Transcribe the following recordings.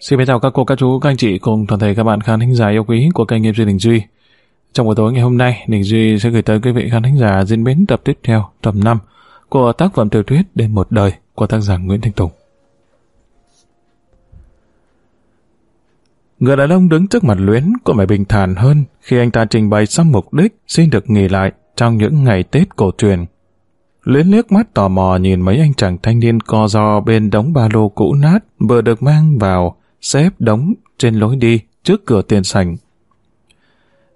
Xin chào các cô, các chú, các anh chị cùng toàn thể các bạn khán thính giả yêu quý của kênh nghiệp Duy Đình Duy. Trong buổi tối ngày hôm nay, Đình Duy sẽ gửi tới quý vị khán thính giả diễn biến tập tiếp theo, tập 5 của tác phẩm tiểu thuyết Đêm một đời của tác giả Nguyễn Thanh Tùng. Người đàn ông đứng trước mặt Luyến có vẻ bình thản hơn khi anh ta trình bày xong mục đích xin được nghỉ lại trong những ngày Tết cổ truyền. Luyến liếc mắt tò mò nhìn mấy anh chàng thanh niên co do bên đống ba lô cũ nát vừa được mang vào, xếp đóng trên lối đi trước cửa tiền sảnh.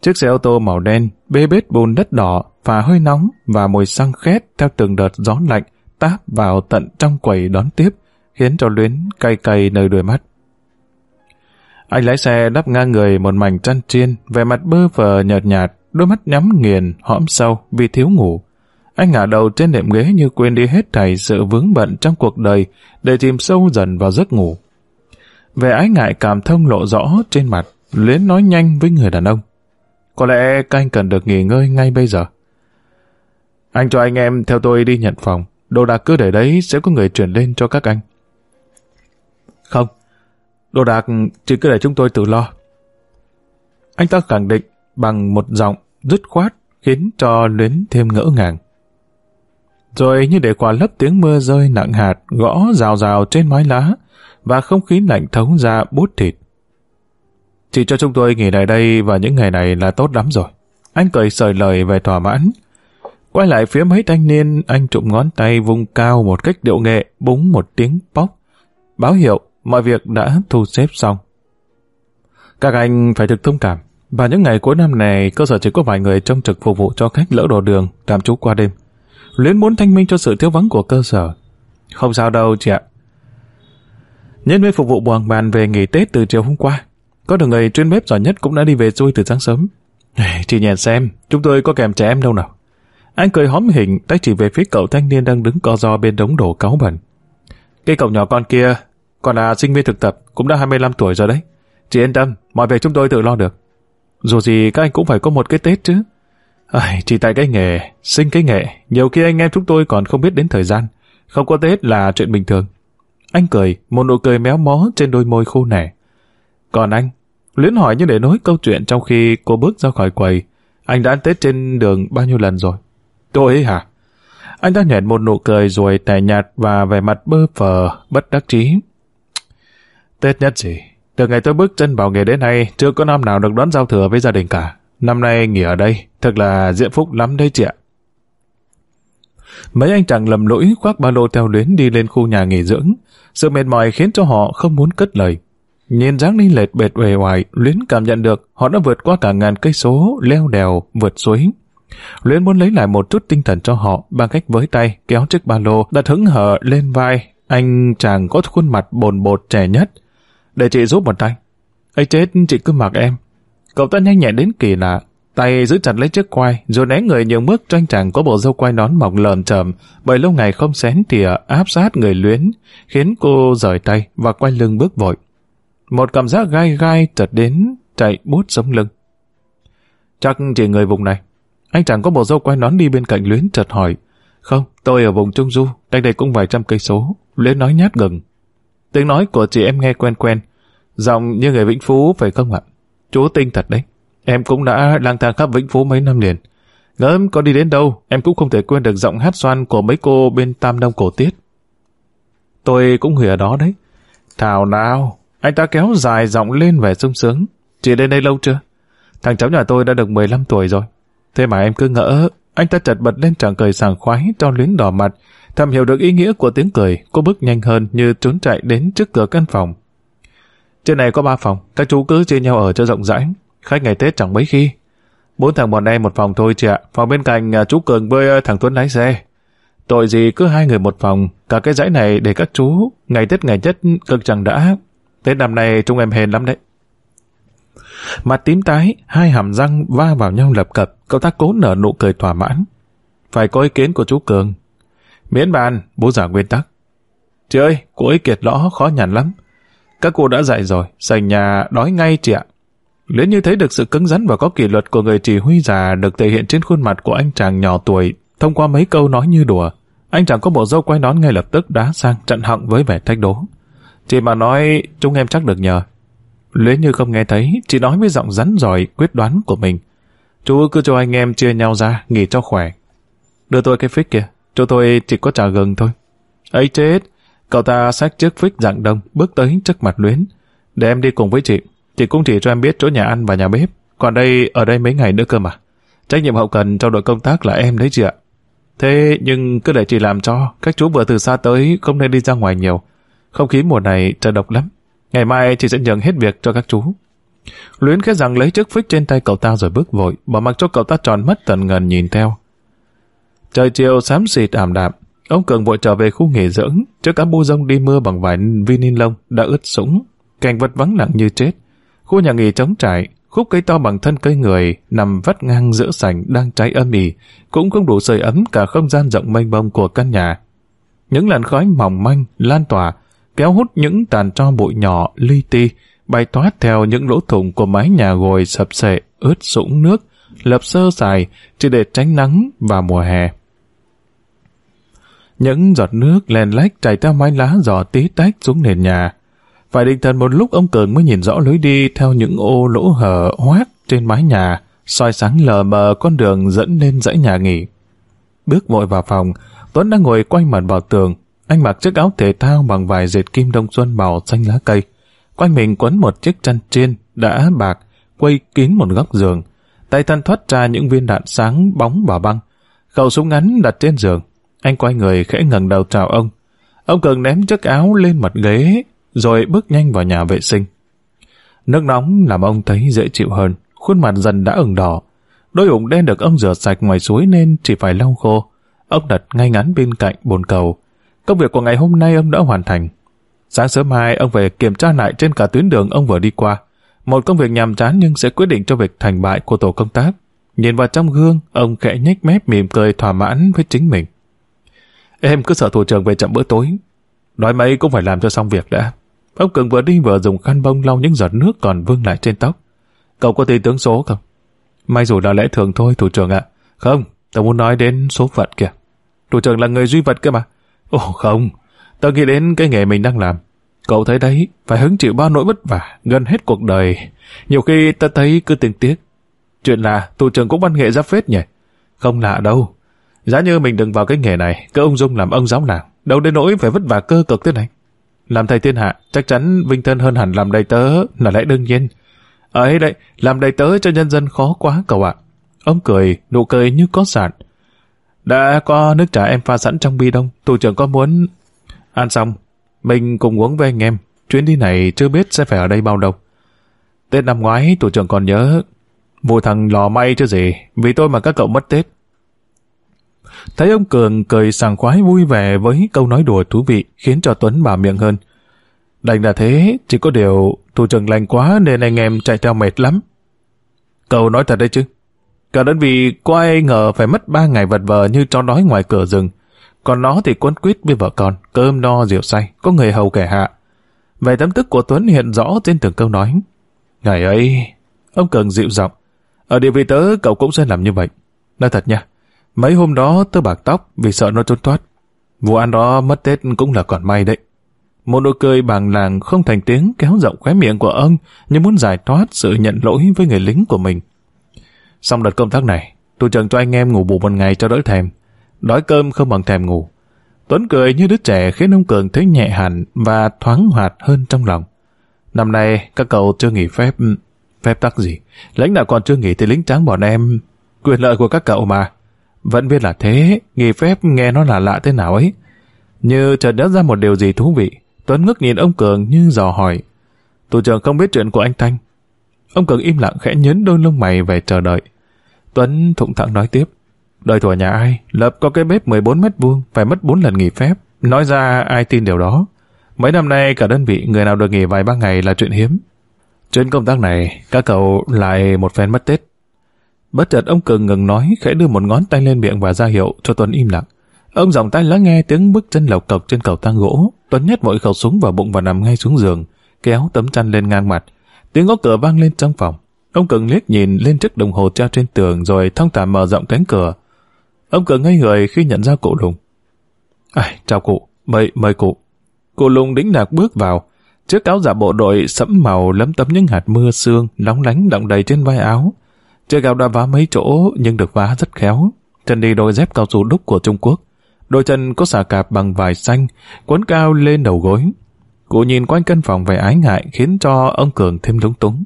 Chiếc xe ô tô màu đen, bê bết bùn đất đỏ, và hơi nóng và mùi xăng khét theo từng đợt gió lạnh táp vào tận trong quầy đón tiếp, khiến cho Luyến cay cay nơi đôi mắt. Anh lái xe đắp ngang người một mảnh chăn chiên, vẻ mặt bơ vờ nhợt nhạt, đôi mắt nhắm nghiền, hõm sâu vì thiếu ngủ. Anh ngả đầu trên nệm ghế như quên đi hết thảy sự vướng bận trong cuộc đời để chìm sâu dần vào giấc ngủ. Vẻ ái ngại cảm thông lộ rõ trên mặt, Luyến nói nhanh với người đàn ông. Có lẽ các anh cần được nghỉ ngơi ngay bây giờ. Anh cho anh em theo tôi đi nhận phòng. Đồ đạc cứ để đấy sẽ có người chuyển lên cho các anh. Không, đồ đạc chỉ cứ để chúng tôi tự lo. Anh ta khẳng định bằng một giọng dứt khoát khiến cho Luyến thêm ngỡ ngàng. Rồi như để quả lấp tiếng mưa rơi nặng hạt gõ rào rào trên mái lá và không khí lạnh thấu ra bút thịt. Chỉ cho chúng tôi nghỉ lại đây và những ngày này là tốt lắm rồi. Anh cười sời lời về thỏa mãn. Quay lại phía mấy thanh niên, anh trụm ngón tay vung cao một cách điệu nghệ, búng một tiếng bóc. Báo hiệu, mọi việc đã thu xếp xong. Các anh phải thực thông cảm. Và những ngày cuối năm này, cơ sở chỉ có vài người trông trực phục vụ cho khách lỡ đồ đường, tạm trú qua đêm. Luyến muốn thanh minh cho sự thiếu vắng của cơ sở. Không sao đâu chị ạ. Nhân viên phục vụ buồng bàn về nghỉ Tết từ chiều hôm qua. Có được người chuyên bếp giỏi nhất cũng đã đi về xuôi từ sáng sớm. Chị nhìn xem, chúng tôi có kèm trẻ em đâu nào. Anh cười hóm hình, tay chỉ về phía cậu thanh niên đang đứng co do bên đống đổ cáu bẩn. Cái cậu nhỏ con kia, còn là sinh viên thực tập, cũng đã 25 tuổi rồi đấy. Chị yên tâm, mọi việc chúng tôi tự lo được. Dù gì các anh cũng phải có một cái Tết chứ. À, chỉ tại cái nghề, sinh cái nghệ, nhiều khi anh em chúng tôi còn không biết đến thời gian. Không có Tết là chuyện bình thường. Anh cười, một nụ cười méo mó trên đôi môi khô nẻ. Còn anh, Luyến hỏi như để nối câu chuyện trong khi cô bước ra khỏi quầy. Anh đã ăn Tết trên đường bao nhiêu lần rồi? Tôi ấy hả? Anh ta nhẹt một nụ cười rồi tẻ nhạt và vẻ mặt bơ phờ, bất đắc chí. Tết nhất gì? Từ ngày tôi bước chân vào nghề đến nay, chưa có năm nào được đón giao thừa với gia đình cả. Năm nay nghỉ ở đây, thật là diện phúc lắm đấy chị ạ. Mấy anh chàng lầm lỗi khoác ba lô theo luyến đi lên khu nhà nghỉ dưỡng. Sự mệt mỏi khiến cho họ không muốn cất lời. Nhìn dáng đi lệch bệt uể oải, Luyến cảm nhận được họ đã vượt qua cả ngàn cây số, leo đèo, vượt suối. Luyến muốn lấy lại một chút tinh thần cho họ bằng cách với tay kéo chiếc ba lô đặt hứng hở lên vai. Anh chàng có khuôn mặt bồn bột trẻ nhất. Để chị giúp một tay. ấy chết, chị cứ mặc em. Cậu ta nhanh nhẹn đến kỳ lạ, tay giữ chặt lấy chiếc quai, rồi né người nhường bước cho anh chàng có bộ dâu quai nón mỏng lờm chởm, bởi lâu ngày không xén tỉa à, áp sát người luyến, khiến cô rời tay và quay lưng bước vội. Một cảm giác gai gai chợt đến, chạy bút sống lưng. Chắc chỉ người vùng này. Anh chàng có bộ dâu quai nón đi bên cạnh luyến chợt hỏi. Không, tôi ở vùng Trung Du, cách đây cũng vài trăm cây số. Luyến nói nhát gừng. Tiếng nói của chị em nghe quen quen. Giọng như người Vĩnh Phú phải không ạ? Chú tinh thật đấy. Em cũng đã lang thang khắp Vĩnh Phú mấy năm liền. Gớm có đi đến đâu, em cũng không thể quên được giọng hát xoan của mấy cô bên Tam Đông Cổ Tiết. Tôi cũng gửi ở đó đấy. Thảo nào, anh ta kéo dài giọng lên vẻ sung sướng. Chị đến đây lâu chưa? Thằng cháu nhà tôi đã được 15 tuổi rồi. Thế mà em cứ ngỡ, anh ta chật bật lên chẳng cười sảng khoái cho luyến đỏ mặt. Thầm hiểu được ý nghĩa của tiếng cười, cô bước nhanh hơn như trốn chạy đến trước cửa căn phòng. Trên này có ba phòng, các chú cứ chia nhau ở cho rộng rãi. Khách ngày Tết chẳng mấy khi. Bốn thằng bọn em một phòng thôi chị ạ. Phòng bên cạnh à, chú Cường với à, thằng Tuấn lái xe. Tội gì cứ hai người một phòng, cả cái dãy này để các chú, ngày Tết ngày Tết cực chẳng đã. Tết năm nay chúng em hèn lắm đấy. Mặt tím tái, hai hàm răng va vào nhau lập cập, cậu ta cố nở nụ cười thỏa mãn. Phải có ý kiến của chú Cường. Miễn bàn, bố giả nguyên tắc. Chị ơi, cô ấy kiệt lõ khó nhằn lắm. Các cô đã dạy rồi, sành nhà đói ngay chị ạ. Liễn như thấy được sự cứng rắn và có kỷ luật của người chỉ huy già được thể hiện trên khuôn mặt của anh chàng nhỏ tuổi thông qua mấy câu nói như đùa, anh chàng có bộ dâu quay nón ngay lập tức đá sang chặn họng với vẻ thách đố. Chị mà nói chúng em chắc được nhờ. Liễn như không nghe thấy, chị nói với giọng rắn giỏi quyết đoán của mình. Chú cứ cho anh em chia nhau ra, nghỉ cho khỏe. Đưa tôi cái phích kìa, chỗ tôi chỉ có trà gừng thôi. ấy chết, cậu ta xách chiếc phích dạng đông, bước tới trước mặt Luyến. Để em đi cùng với chị, chị cũng chỉ cho em biết chỗ nhà ăn và nhà bếp. Còn đây, ở đây mấy ngày nữa cơ mà. Trách nhiệm hậu cần trong đội công tác là em đấy chị ạ. Thế nhưng cứ để chị làm cho, các chú vừa từ xa tới không nên đi ra ngoài nhiều. Không khí mùa này trời độc lắm. Ngày mai chị sẽ nhận hết việc cho các chú. Luyến khẽ rằng lấy chiếc phích trên tay cậu ta rồi bước vội, bỏ mặc cho cậu ta tròn mắt tận ngần nhìn theo. Trời chiều xám xịt ảm đạm, ông Cường vội trở về khu nghỉ dưỡng, trước cả bu rông đi mưa bằng vải vi lông đã ướt sũng, cảnh vật vắng lặng như chết. Khu nhà nghỉ trống trải, khúc cây to bằng thân cây người nằm vắt ngang giữa sảnh đang cháy âm ỉ, cũng không đủ sưởi ấm cả không gian rộng mênh mông của căn nhà. Những làn khói mỏng manh lan tỏa, kéo hút những tàn tro bụi nhỏ li ti, bay toát theo những lỗ thủng của mái nhà gồi sập sệ, ướt sũng nước, lập sơ sài chỉ để tránh nắng vào mùa hè. Những giọt nước len lách chảy theo mái lá giò tí tách xuống nền nhà. Phải định thần một lúc ông Cường mới nhìn rõ lối đi theo những ô lỗ hở hoác trên mái nhà, soi sáng lờ mờ con đường dẫn lên dãy nhà nghỉ. Bước vội vào phòng, Tuấn đang ngồi quanh mặt vào tường. Anh mặc chiếc áo thể thao bằng vài dệt kim đông xuân màu xanh lá cây. Quanh mình quấn một chiếc chăn trên đã bạc, quây kín một góc giường. Tay thân thoát ra những viên đạn sáng bóng và băng. Khẩu súng ngắn đặt trên giường. Anh quay người khẽ ngẩng đầu chào ông. Ông Cường ném chiếc áo lên mặt ghế, rồi bước nhanh vào nhà vệ sinh. Nước nóng làm ông thấy dễ chịu hơn, khuôn mặt dần đã ửng đỏ. Đôi ủng đen được ông rửa sạch ngoài suối nên chỉ phải lau khô. Ông đặt ngay ngắn bên cạnh bồn cầu. Công việc của ngày hôm nay ông đã hoàn thành. Sáng sớm mai ông về kiểm tra lại trên cả tuyến đường ông vừa đi qua. Một công việc nhàm chán nhưng sẽ quyết định cho việc thành bại của tổ công tác. Nhìn vào trong gương, ông khẽ nhếch mép mỉm cười thỏa mãn với chính mình. Em cứ sợ thủ trưởng về chậm bữa tối. Nói mấy cũng phải làm cho xong việc đã. Ông Cường vừa đi vừa dùng khăn bông lau những giọt nước còn vương lại trên tóc. Cậu có tin tướng số không? May dù là lẽ thường thôi, thủ trưởng ạ. Không, tôi muốn nói đến số phận kìa. Thủ trưởng là người duy vật cơ mà. Ồ không, tôi nghĩ đến cái nghề mình đang làm. Cậu thấy đấy, phải hứng chịu bao nỗi vất vả, gần hết cuộc đời. Nhiều khi ta thấy cứ tình tiếc. Chuyện là thủ trưởng cũng văn nghệ ra phết nhỉ? Không lạ đâu. Giá như mình đừng vào cái nghề này, cứ ông dung làm ông giáo làng. Đâu đến nỗi phải vất vả cơ cực thế này. Làm thầy thiên hạ, chắc chắn vinh thân hơn hẳn làm đầy tớ là lẽ đương nhiên. Ấy đấy, làm đầy tớ cho nhân dân khó quá cậu ạ. Ông cười, nụ cười như có sạn. Đã có nước trà em pha sẵn trong bi đông, tù trưởng có muốn... Ăn xong, mình cùng uống với anh em. Chuyến đi này chưa biết sẽ phải ở đây bao lâu. Tết năm ngoái, tù trưởng còn nhớ. Vụ thằng lò may chứ gì, vì tôi mà các cậu mất Tết. Thấy ông Cường cười sảng khoái vui vẻ với câu nói đùa thú vị khiến cho Tuấn bà miệng hơn. Đành là thế, chỉ có điều thủ trưởng lành quá nên anh em chạy theo mệt lắm. Cậu nói thật đấy chứ. Cả đơn vị có ai ngờ phải mất ba ngày vật vờ như cho đói ngoài cửa rừng. Còn nó thì quấn quýt với vợ con, cơm no rượu say, có người hầu kẻ hạ. Vẻ tấm tức của Tuấn hiện rõ trên từng câu nói. Ngày ấy, ông Cường dịu giọng. Ở địa vị tớ, cậu cũng sẽ làm như vậy. Nói thật nha, Mấy hôm đó tớ bạc tóc vì sợ nó trốn thoát. Vụ ăn đó mất Tết cũng là còn may đấy. Một nụ cười bàng làng không thành tiếng kéo rộng khóe miệng của ông như muốn giải thoát sự nhận lỗi với người lính của mình. Xong đợt công tác này, tôi chẳng cho anh em ngủ bù một ngày cho đỡ thèm. Đói cơm không bằng thèm ngủ. Tuấn cười như đứa trẻ khiến ông Cường thấy nhẹ hẳn và thoáng hoạt hơn trong lòng. Năm nay, các cậu chưa nghỉ phép... Phép tắc gì? Lãnh đạo còn chưa nghỉ thì lính trắng bọn em... Quyền lợi của các cậu mà. Vẫn biết là thế, nghỉ phép nghe nó là lạ thế nào ấy. Như chợt nhớ ra một điều gì thú vị, Tuấn ngước nhìn ông Cường như dò hỏi. Tù trưởng không biết chuyện của anh Thanh. Ông Cường im lặng khẽ nhấn đôi lông mày về chờ đợi. Tuấn thụng thẳng nói tiếp. Đời thủa nhà ai, lập có cái bếp 14 mét vuông, phải mất 4 lần nghỉ phép. Nói ra ai tin điều đó. Mấy năm nay cả đơn vị người nào được nghỉ vài ba ngày là chuyện hiếm. Trên công tác này, các cậu lại một phen mất Tết. Bất chợt ông Cường ngừng nói, khẽ đưa một ngón tay lên miệng và ra hiệu cho Tuấn im lặng. Ông giọng tay lắng nghe tiếng bước chân lộc cộc trên cầu thang gỗ. Tuấn nhét mọi khẩu súng vào bụng và nằm ngay xuống giường, kéo tấm chăn lên ngang mặt. Tiếng gõ cửa vang lên trong phòng. Ông Cường liếc nhìn lên chiếc đồng hồ treo trên tường rồi thong thả mở rộng cánh cửa. Ông Cường ngây người khi nhận ra cụ Lùng. Ai, chào cụ, mời, mời cụ. Cụ Lùng đĩnh đạc bước vào. Chiếc áo giả bộ đội sẫm màu lấm tấm những hạt mưa sương, lóng lánh đọng đầy trên vai áo. Chiếc áo đã vá mấy chỗ nhưng được vá rất khéo. Chân đi đôi dép cao su đúc của Trung Quốc. Đôi chân có xà cạp bằng vải xanh, quấn cao lên đầu gối. Cụ nhìn quanh căn phòng vẻ ái ngại khiến cho ông Cường thêm lúng túng.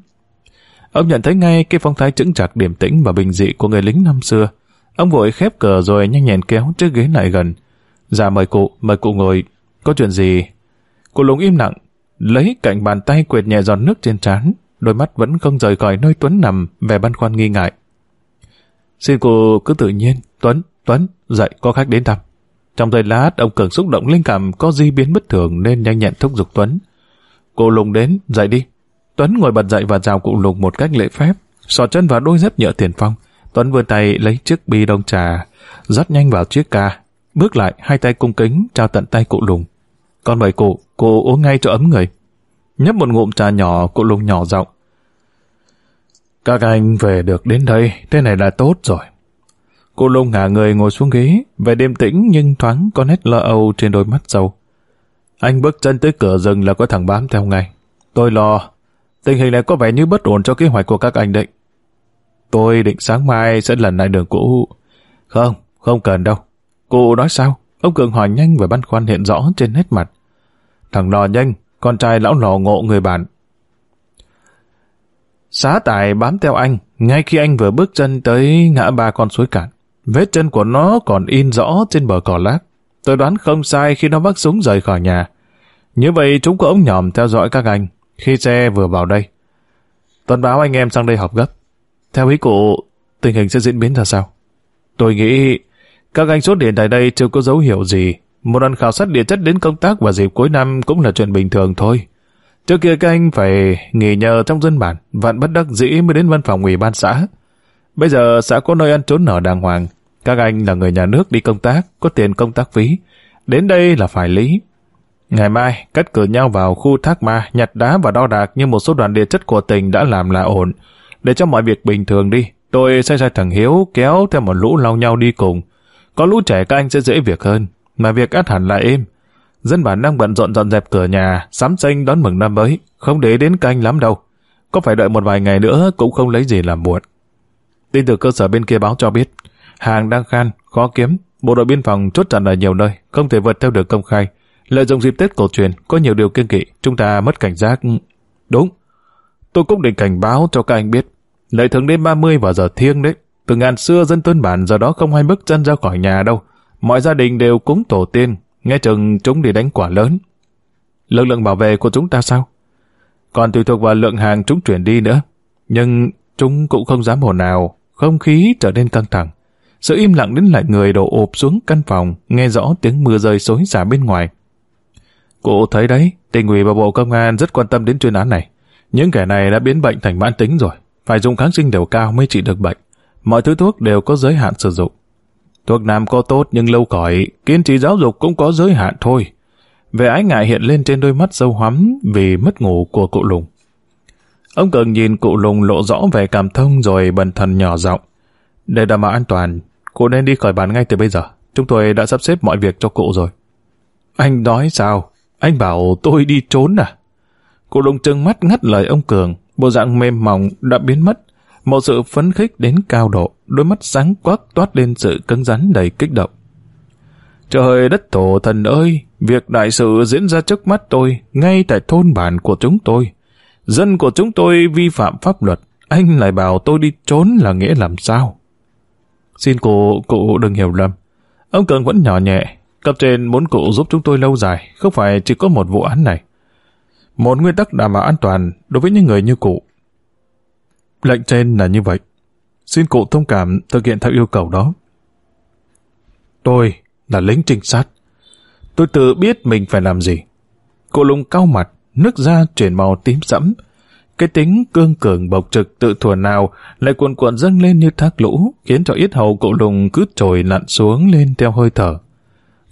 Ông nhận thấy ngay cái phong thái chững chặt điềm tĩnh và bình dị của người lính năm xưa. Ông vội khép cờ rồi nhanh nhẹn kéo chiếc ghế lại gần. Dạ mời cụ, mời cụ ngồi. Có chuyện gì? Cụ lùng im lặng, lấy cạnh bàn tay quệt nhẹ giọt nước trên trán, đôi mắt vẫn không rời khỏi nơi Tuấn nằm, vẻ băn khoăn nghi ngại. Xin cô cứ tự nhiên, Tuấn, Tuấn, dậy có khách đến thăm. Trong giây lát, ông Cường xúc động linh cảm có di biến bất thường nên nhanh nhẹn thúc giục Tuấn. Cụ Lùng đến, dậy đi. Tuấn ngồi bật dậy và chào cụ Lùng một cách lễ phép, sò chân vào đôi dép nhựa tiền phong. Tuấn vươn tay lấy chiếc bi đông trà, rót nhanh vào chiếc ca, bước lại hai tay cung kính trao tận tay cụ Lùng. Con mời cụ, cụ uống ngay cho ấm người. Nhấp một ngụm trà nhỏ, cụ Lùng nhỏ giọng. Các anh về được đến đây, thế này là tốt rồi. Cô lông ngả người ngồi xuống ghế, vẻ đêm tĩnh nhưng thoáng có nét lo âu trên đôi mắt sâu. Anh bước chân tới cửa rừng là có thằng bám theo ngay. Tôi lo, tình hình này có vẻ như bất ổn cho kế hoạch của các anh đấy. Tôi định sáng mai sẽ lần lại đường cũ. Không, không cần đâu. cô nói sao? Ông Cường hỏi nhanh và băn khoăn hiện rõ trên nét mặt. Thằng lò nhanh, con trai lão lò ngộ người bạn. Xá tài bám theo anh, ngay khi anh vừa bước chân tới ngã ba con suối cạn. Vết chân của nó còn in rõ trên bờ cỏ lác. Tôi đoán không sai khi nó vác súng rời khỏi nhà. Như vậy chúng có ống nhòm theo dõi các anh khi xe vừa vào đây. Tuấn báo anh em sang đây học gấp. Theo ý cụ, tình hình sẽ diễn biến ra sao? Tôi nghĩ các anh xuất điện tại đây chưa có dấu hiệu gì. Một lần khảo sát địa chất đến công tác vào dịp cuối năm cũng là chuyện bình thường thôi. Trước kia các anh phải nghỉ nhờ trong dân bản, vạn bất đắc dĩ mới đến văn phòng ủy ban xã. Bây giờ xã có nơi ăn trốn ở đàng hoàng. Các anh là người nhà nước đi công tác, có tiền công tác phí. Đến đây là phải lý. Ngày mai, cắt cử nhau vào khu thác ma, nhặt đá và đo đạc như một số đoàn địa chất của tỉnh đã làm là ổn. Để cho mọi việc bình thường đi, tôi sẽ ra thằng Hiếu kéo theo một lũ lau nhau đi cùng. Có lũ trẻ các anh sẽ dễ việc hơn, mà việc át hẳn là êm. Dân bản đang bận rộn dọn dẹp cửa nhà, sắm xanh đón mừng năm mới, không để đến canh lắm đâu. Có phải đợi một vài ngày nữa cũng không lấy gì làm muộn. Tin từ cơ sở bên kia báo cho biết, hàng đang khan, khó kiếm, bộ đội biên phòng chốt chặn ở nhiều nơi, không thể vượt theo được công khai. Lợi dụng dịp Tết cổ truyền, có nhiều điều kiêng kỵ, chúng ta mất cảnh giác. Đúng, tôi cũng định cảnh báo cho các anh biết. Lệ thường đêm 30 vào giờ thiêng đấy. Từ ngàn xưa dân tuân bản giờ đó không hay bước chân ra khỏi nhà đâu. Mọi gia đình đều cúng tổ tiên, nghe chừng chúng đi đánh quả lớn. Lực lượng bảo vệ của chúng ta sao? Còn tùy thuộc vào lượng hàng chúng chuyển đi nữa. Nhưng chúng cũng không dám hồn nào, không khí trở nên căng thẳng. Sự im lặng đến lại người đổ ộp xuống căn phòng, nghe rõ tiếng mưa rơi xối xả bên ngoài. Cụ thấy đấy, tỉnh ủy và bộ công an rất quan tâm đến chuyên án này. Những kẻ này đã biến bệnh thành mãn tính rồi, phải dùng kháng sinh đều cao mới trị được bệnh. Mọi thứ thuốc đều có giới hạn sử dụng. Thuốc nam có tốt nhưng lâu cỏi, kiên trì giáo dục cũng có giới hạn thôi. Vẻ ái ngại hiện lên trên đôi mắt sâu hoắm vì mất ngủ của cụ Lùng. Ông Cường nhìn cụ Lùng lộ rõ vẻ cảm thông rồi bần thần nhỏ giọng. Để đảm bảo an toàn, cụ nên đi khỏi bàn ngay từ bây giờ. Chúng tôi đã sắp xếp mọi việc cho cụ rồi. Anh nói sao? Anh bảo tôi đi trốn à? Cụ Lùng trừng mắt ngắt lời ông Cường, bộ dạng mềm mỏng đã biến mất. Một sự phấn khích đến cao độ, đôi mắt sáng quắc toát lên sự cứng rắn đầy kích động. Trời đất tổ thần ơi, việc đại sự diễn ra trước mắt tôi, ngay tại thôn bản của chúng tôi. Dân của chúng tôi vi phạm pháp luật, anh lại bảo tôi đi trốn là nghĩa làm sao? Xin cụ, cụ đừng hiểu lầm. Ông Cường vẫn nhỏ nhẹ, cấp trên muốn cụ giúp chúng tôi lâu dài, không phải chỉ có một vụ án này. Một nguyên tắc đảm bảo an toàn đối với những người như cụ. Lệnh trên là như vậy. Xin cụ thông cảm thực hiện theo yêu cầu đó. Tôi là lính trinh sát. Tôi tự biết mình phải làm gì. Cụ lùng cao mặt, nước da chuyển màu tím sẫm. Cái tính cương cường bộc trực tự thuở nào lại cuộn cuộn dâng lên như thác lũ, khiến cho yết hầu cụ lùng cứ trồi lặn xuống lên theo hơi thở.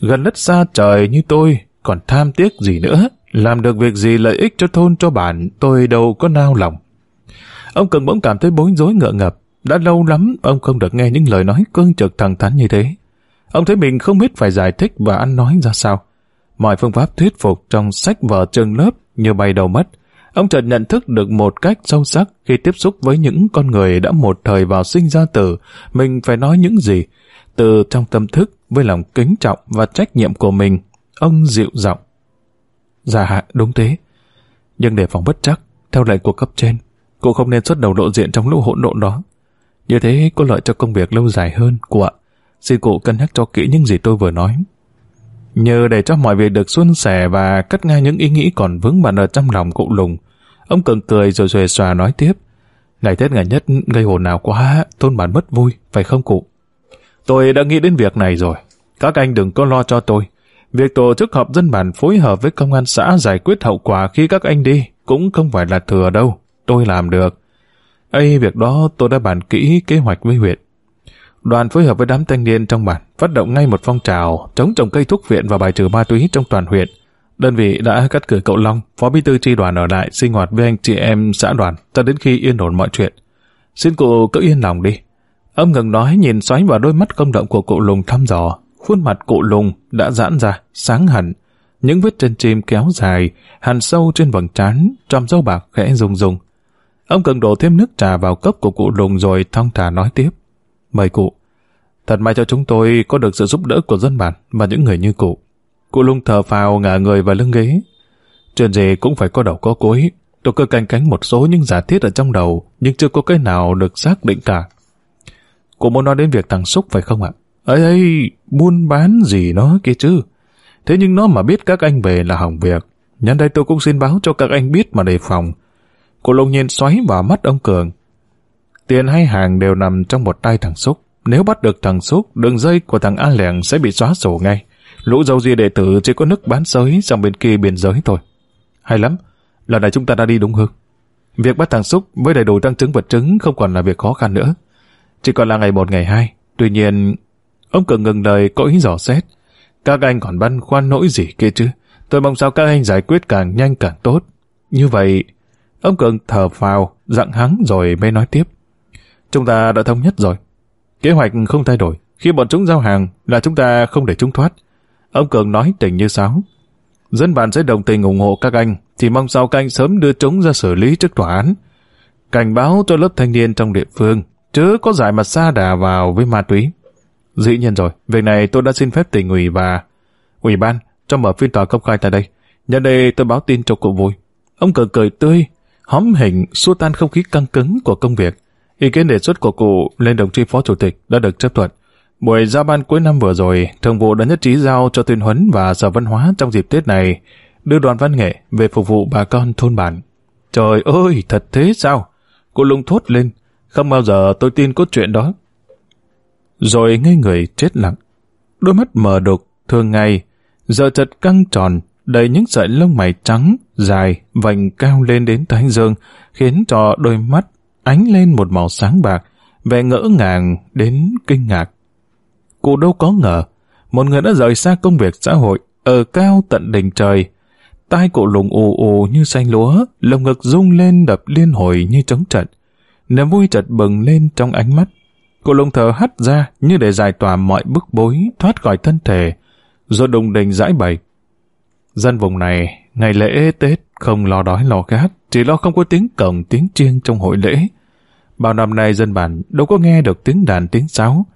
Gần đất xa trời như tôi, còn tham tiếc gì nữa, làm được việc gì lợi ích cho thôn cho bản, tôi đâu có nao lòng. Ông Cường bỗng cảm thấy bối rối ngợ ngập. Đã lâu lắm ông không được nghe những lời nói cương trực thẳng thắn như thế. Ông thấy mình không biết phải giải thích và ăn nói ra sao. Mọi phương pháp thuyết phục trong sách vở trường lớp như bay đầu mất. Ông chợt nhận thức được một cách sâu sắc khi tiếp xúc với những con người đã một thời vào sinh ra tử, mình phải nói những gì. Từ trong tâm thức, với lòng kính trọng và trách nhiệm của mình, ông dịu giọng. Dạ, đúng thế. Nhưng để phòng bất chắc, theo lệnh của cấp trên, cô không nên xuất đầu lộ diện trong lũ hỗn độn đó. Như thế có lợi cho công việc lâu dài hơn, cô ạ. Xin cụ cân nhắc cho kỹ những gì tôi vừa nói. Nhờ để cho mọi việc được suôn sẻ và cắt ngang những ý nghĩ còn vướng bận ở trong lòng cụ lùng, ông cường cười rồi xuề xòa nói tiếp. Ngày Tết ngày nhất gây hồn nào quá, thôn bản mất vui, phải không cụ? Tôi đã nghĩ đến việc này rồi. Các anh đừng có lo cho tôi. Việc tổ chức họp dân bản phối hợp với công an xã giải quyết hậu quả khi các anh đi cũng không phải là thừa đâu. Tôi làm được. Ây, việc đó tôi đã bàn kỹ kế hoạch với huyện. Đoàn phối hợp với đám thanh niên trong bản phát động ngay một phong trào chống trồng cây thuốc viện và bài trừ ma túy trong toàn huyện. Đơn vị đã cắt cử cậu Long, phó bí thư tri đoàn ở lại sinh hoạt với anh chị em xã đoàn cho đến khi yên ổn mọi chuyện. Xin cụ cứ yên lòng đi. Ông ngừng nói nhìn xoáy vào đôi mắt công động của cụ Lùng thăm dò. Khuôn mặt cụ Lùng đã giãn ra, sáng hẳn. Những vết chân chim kéo dài, hằn sâu trên vầng trán, trong dâu bạc khẽ rung rung. Ông cần đổ thêm nước trà vào cốc của cụ Lùng rồi thong thả nói tiếp. Mời cụ. Thật may cho chúng tôi có được sự giúp đỡ của dân bản và những người như cụ. Cụ Lung thờ phào ngả người vào lưng ghế. Chuyện gì cũng phải có đầu có cuối. Tôi cứ canh cánh một số những giả thiết ở trong đầu, nhưng chưa có cái nào được xác định cả. Cụ muốn nói đến việc thằng Xúc phải không ạ? ấy ấy, buôn bán gì nó kia chứ. Thế nhưng nó mà biết các anh về là hỏng việc. Nhân đây tôi cũng xin báo cho các anh biết mà đề phòng. Cô lông nhiên xoáy vào mắt ông Cường. Tiền hay hàng đều nằm trong một tay thằng Xúc. Nếu bắt được thằng Xúc, đường dây của thằng A Lèng sẽ bị xóa sổ ngay. Lũ dâu di đệ tử chỉ có nước bán giới sang bên kia biên giới thôi. Hay lắm, lần này chúng ta đã đi đúng hướng. Việc bắt thằng Xúc với đầy đủ tăng chứng vật chứng không còn là việc khó khăn nữa. Chỉ còn là ngày một ngày hai. Tuy nhiên, ông Cường ngừng lời có ý dò xét. Các anh còn băn khoăn nỗi gì kia chứ. Tôi mong sao các anh giải quyết càng nhanh càng tốt. Như vậy, ông Cường thở phào, dặn hắn rồi mới nói tiếp. Chúng ta đã thống nhất rồi. Kế hoạch không thay đổi. Khi bọn chúng giao hàng là chúng ta không để chúng thoát. Ông Cường nói tình như sáo. Dân bản sẽ đồng tình ủng hộ các anh, thì mong sao các anh sớm đưa chúng ra xử lý trước tòa án. Cảnh báo cho lớp thanh niên trong địa phương, chứ có giải mặt xa đà vào với ma túy. Dĩ nhiên rồi, việc này tôi đã xin phép tỉnh ủy và ủy ban cho mở phiên tòa công khai tại đây. Nhân đây tôi báo tin cho cụ vui. Ông Cường cười tươi, hóm hình xua tan không khí căng cứng của công việc. Ý kiến đề xuất của cụ lên đồng chí phó chủ tịch đã được chấp thuận. Buổi giao ban cuối năm vừa rồi, thường vụ đã nhất trí giao cho tuyên huấn và sở văn hóa trong dịp Tết này đưa đoàn văn nghệ về phục vụ bà con thôn bản. Trời ơi, thật thế sao? Cô lung thốt lên, không bao giờ tôi tin cốt chuyện đó. Rồi ngây người chết lặng. Đôi mắt mờ đục, thường ngày, giờ chật căng tròn, đầy những sợi lông mày trắng, dài, vành cao lên đến thái dương, khiến cho đôi mắt ánh lên một màu sáng bạc, vẻ ngỡ ngàng đến kinh ngạc. Cụ đâu có ngờ, một người đã rời xa công việc xã hội, ở cao tận đỉnh trời. Tai cụ lùng ù ù như xanh lúa, lồng ngực rung lên đập liên hồi như trống trận. Niềm vui chợt bừng lên trong ánh mắt. Cụ lùng thở hắt ra như để giải tỏa mọi bức bối thoát khỏi thân thể, rồi đùng đình giải bày. Dân vùng này, ngày lễ Tết không lo đói lo khát, chỉ lo không có tiếng cổng tiếng chiêng trong hội lễ. Bao năm nay dân bản đâu có nghe được tiếng đàn tiếng sáo,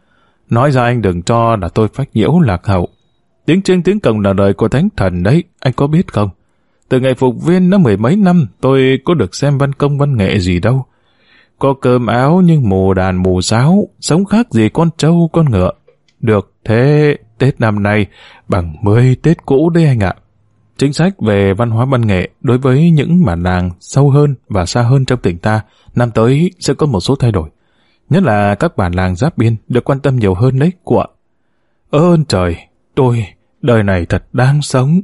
Nói ra anh đừng cho là tôi phách nhiễu lạc hậu. Tiếng chiêng tiếng cồng là đời của thánh thần đấy, anh có biết không? Từ ngày phục viên nó mười mấy năm, tôi có được xem văn công văn nghệ gì đâu. Có cơm áo nhưng mù đàn mù sáo, sống khác gì con trâu con ngựa. Được, thế Tết năm nay bằng 10 Tết cũ đấy anh ạ. Chính sách về văn hóa văn nghệ đối với những bản làng sâu hơn và xa hơn trong tỉnh ta, năm tới sẽ có một số thay đổi. Nhất là các bản làng giáp biên được quan tâm nhiều hơn đấy, cụ ạ. Ơn trời, tôi, đời này thật đang sống.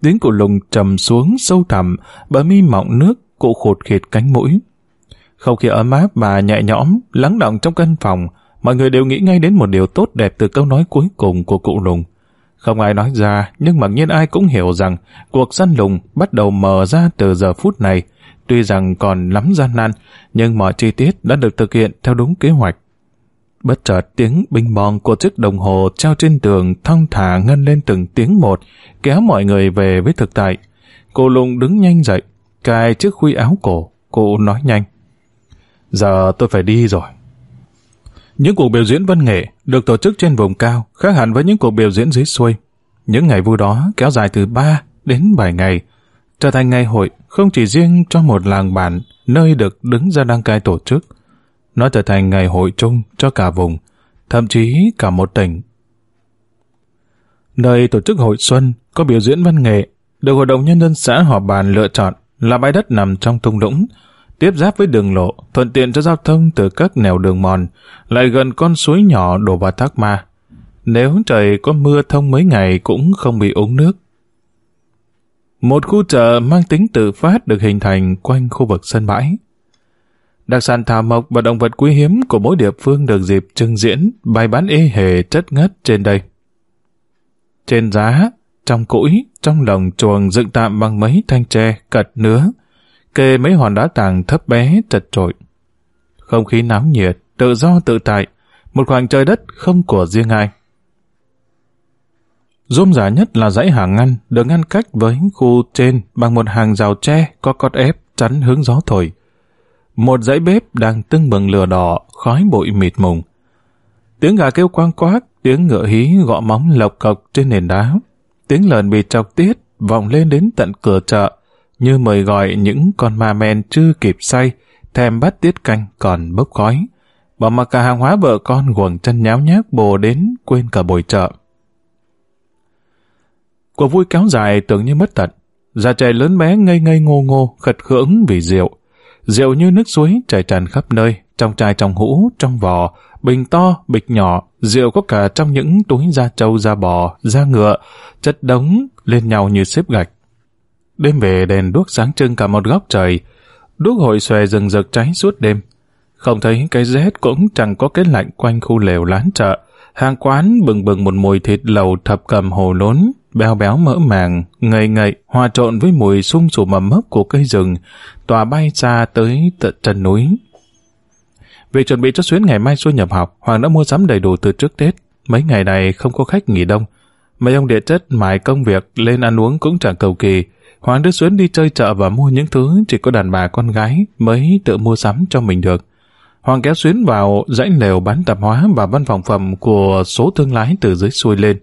Tiếng cụ lùng trầm xuống sâu thẳm, bờ mi mọng nước, cụ khụt khịt cánh mũi. Không khí ấm áp và nhẹ nhõm, lắng động trong căn phòng, mọi người đều nghĩ ngay đến một điều tốt đẹp từ câu nói cuối cùng của cụ lùng. Không ai nói ra, nhưng mặc nhiên ai cũng hiểu rằng cuộc săn lùng bắt đầu mở ra từ giờ phút này, Tuy rằng còn lắm gian nan, nhưng mọi chi tiết đã được thực hiện theo đúng kế hoạch. Bất chợt tiếng binh bong của chiếc đồng hồ treo trên tường thong thả ngân lên từng tiếng một, kéo mọi người về với thực tại. Cô lùng đứng nhanh dậy, cài chiếc khuy áo cổ. Cô nói nhanh. Giờ tôi phải đi rồi. Những cuộc biểu diễn văn nghệ được tổ chức trên vùng cao khác hẳn với những cuộc biểu diễn dưới xuôi. Những ngày vui đó kéo dài từ 3 đến 7 ngày, trở thành ngày hội không chỉ riêng cho một làng bản nơi được đứng ra đăng cai tổ chức. Nó trở thành ngày hội chung cho cả vùng, thậm chí cả một tỉnh. Nơi tổ chức hội xuân có biểu diễn văn nghệ được Hội đồng Nhân dân xã họp bàn lựa chọn là bãi đất nằm trong thung lũng, tiếp giáp với đường lộ, thuận tiện cho giao thông từ các nẻo đường mòn, lại gần con suối nhỏ đổ vào thác ma. Nếu trời có mưa thông mấy ngày cũng không bị úng nước. Một khu chợ mang tính tự phát được hình thành quanh khu vực sân bãi. Đặc sản thảo mộc và động vật quý hiếm của mỗi địa phương được dịp trưng diễn, bày bán ê hề chất ngất trên đây. Trên giá, trong củi, trong lồng chuồng dựng tạm bằng mấy thanh tre, cật nứa, kê mấy hòn đá tàng thấp bé chật trội. Không khí náo nhiệt, tự do tự tại, một khoảng trời đất không của riêng ai. Rôm rả nhất là dãy hàng ngăn được ngăn cách với khu trên bằng một hàng rào tre có cót ép chắn hướng gió thổi. Một dãy bếp đang tưng bừng lửa đỏ, khói bụi mịt mùng. Tiếng gà kêu quang quác, tiếng ngựa hí gõ móng lộc cộc trên nền đá. Tiếng lợn bị chọc tiết vọng lên đến tận cửa chợ, như mời gọi những con ma men chưa kịp say, thèm bắt tiết canh còn bốc khói. Bỏ mặc cả hàng hóa vợ con quần chân nháo nhác bồ đến quên cả bồi chợ. Cuộc vui kéo dài tưởng như mất tận. Già trẻ lớn bé ngây ngây ngô ngô, khật khưỡng vì rượu. Rượu như nước suối chảy tràn khắp nơi, trong chai trong hũ, trong vò, bình to, bịch nhỏ, rượu có cả trong những túi da trâu, da bò, da ngựa, chất đống lên nhau như xếp gạch. Đêm về đèn đuốc sáng trưng cả một góc trời, đuốc hội xòe rừng rực cháy suốt đêm. Không thấy cái rét cũng chẳng có cái lạnh quanh khu lều lán chợ, hàng quán bừng bừng một mùi thịt lầu thập cầm hồ lốn, béo béo mỡ màng, ngậy ngậy, hòa trộn với mùi sung sủ mầm mấp của cây rừng, tỏa bay xa tới tận chân núi. Vì chuẩn bị cho chuyến ngày mai xuôi nhập học, Hoàng đã mua sắm đầy đủ từ trước Tết. Mấy ngày này không có khách nghỉ đông. Mấy ông địa chất mãi công việc, lên ăn uống cũng chẳng cầu kỳ. Hoàng đưa Xuyến đi chơi chợ và mua những thứ chỉ có đàn bà con gái mới tự mua sắm cho mình được. Hoàng kéo Xuyến vào dãy lều bán tạp hóa và văn phòng phẩm của số thương lái từ dưới xuôi lên.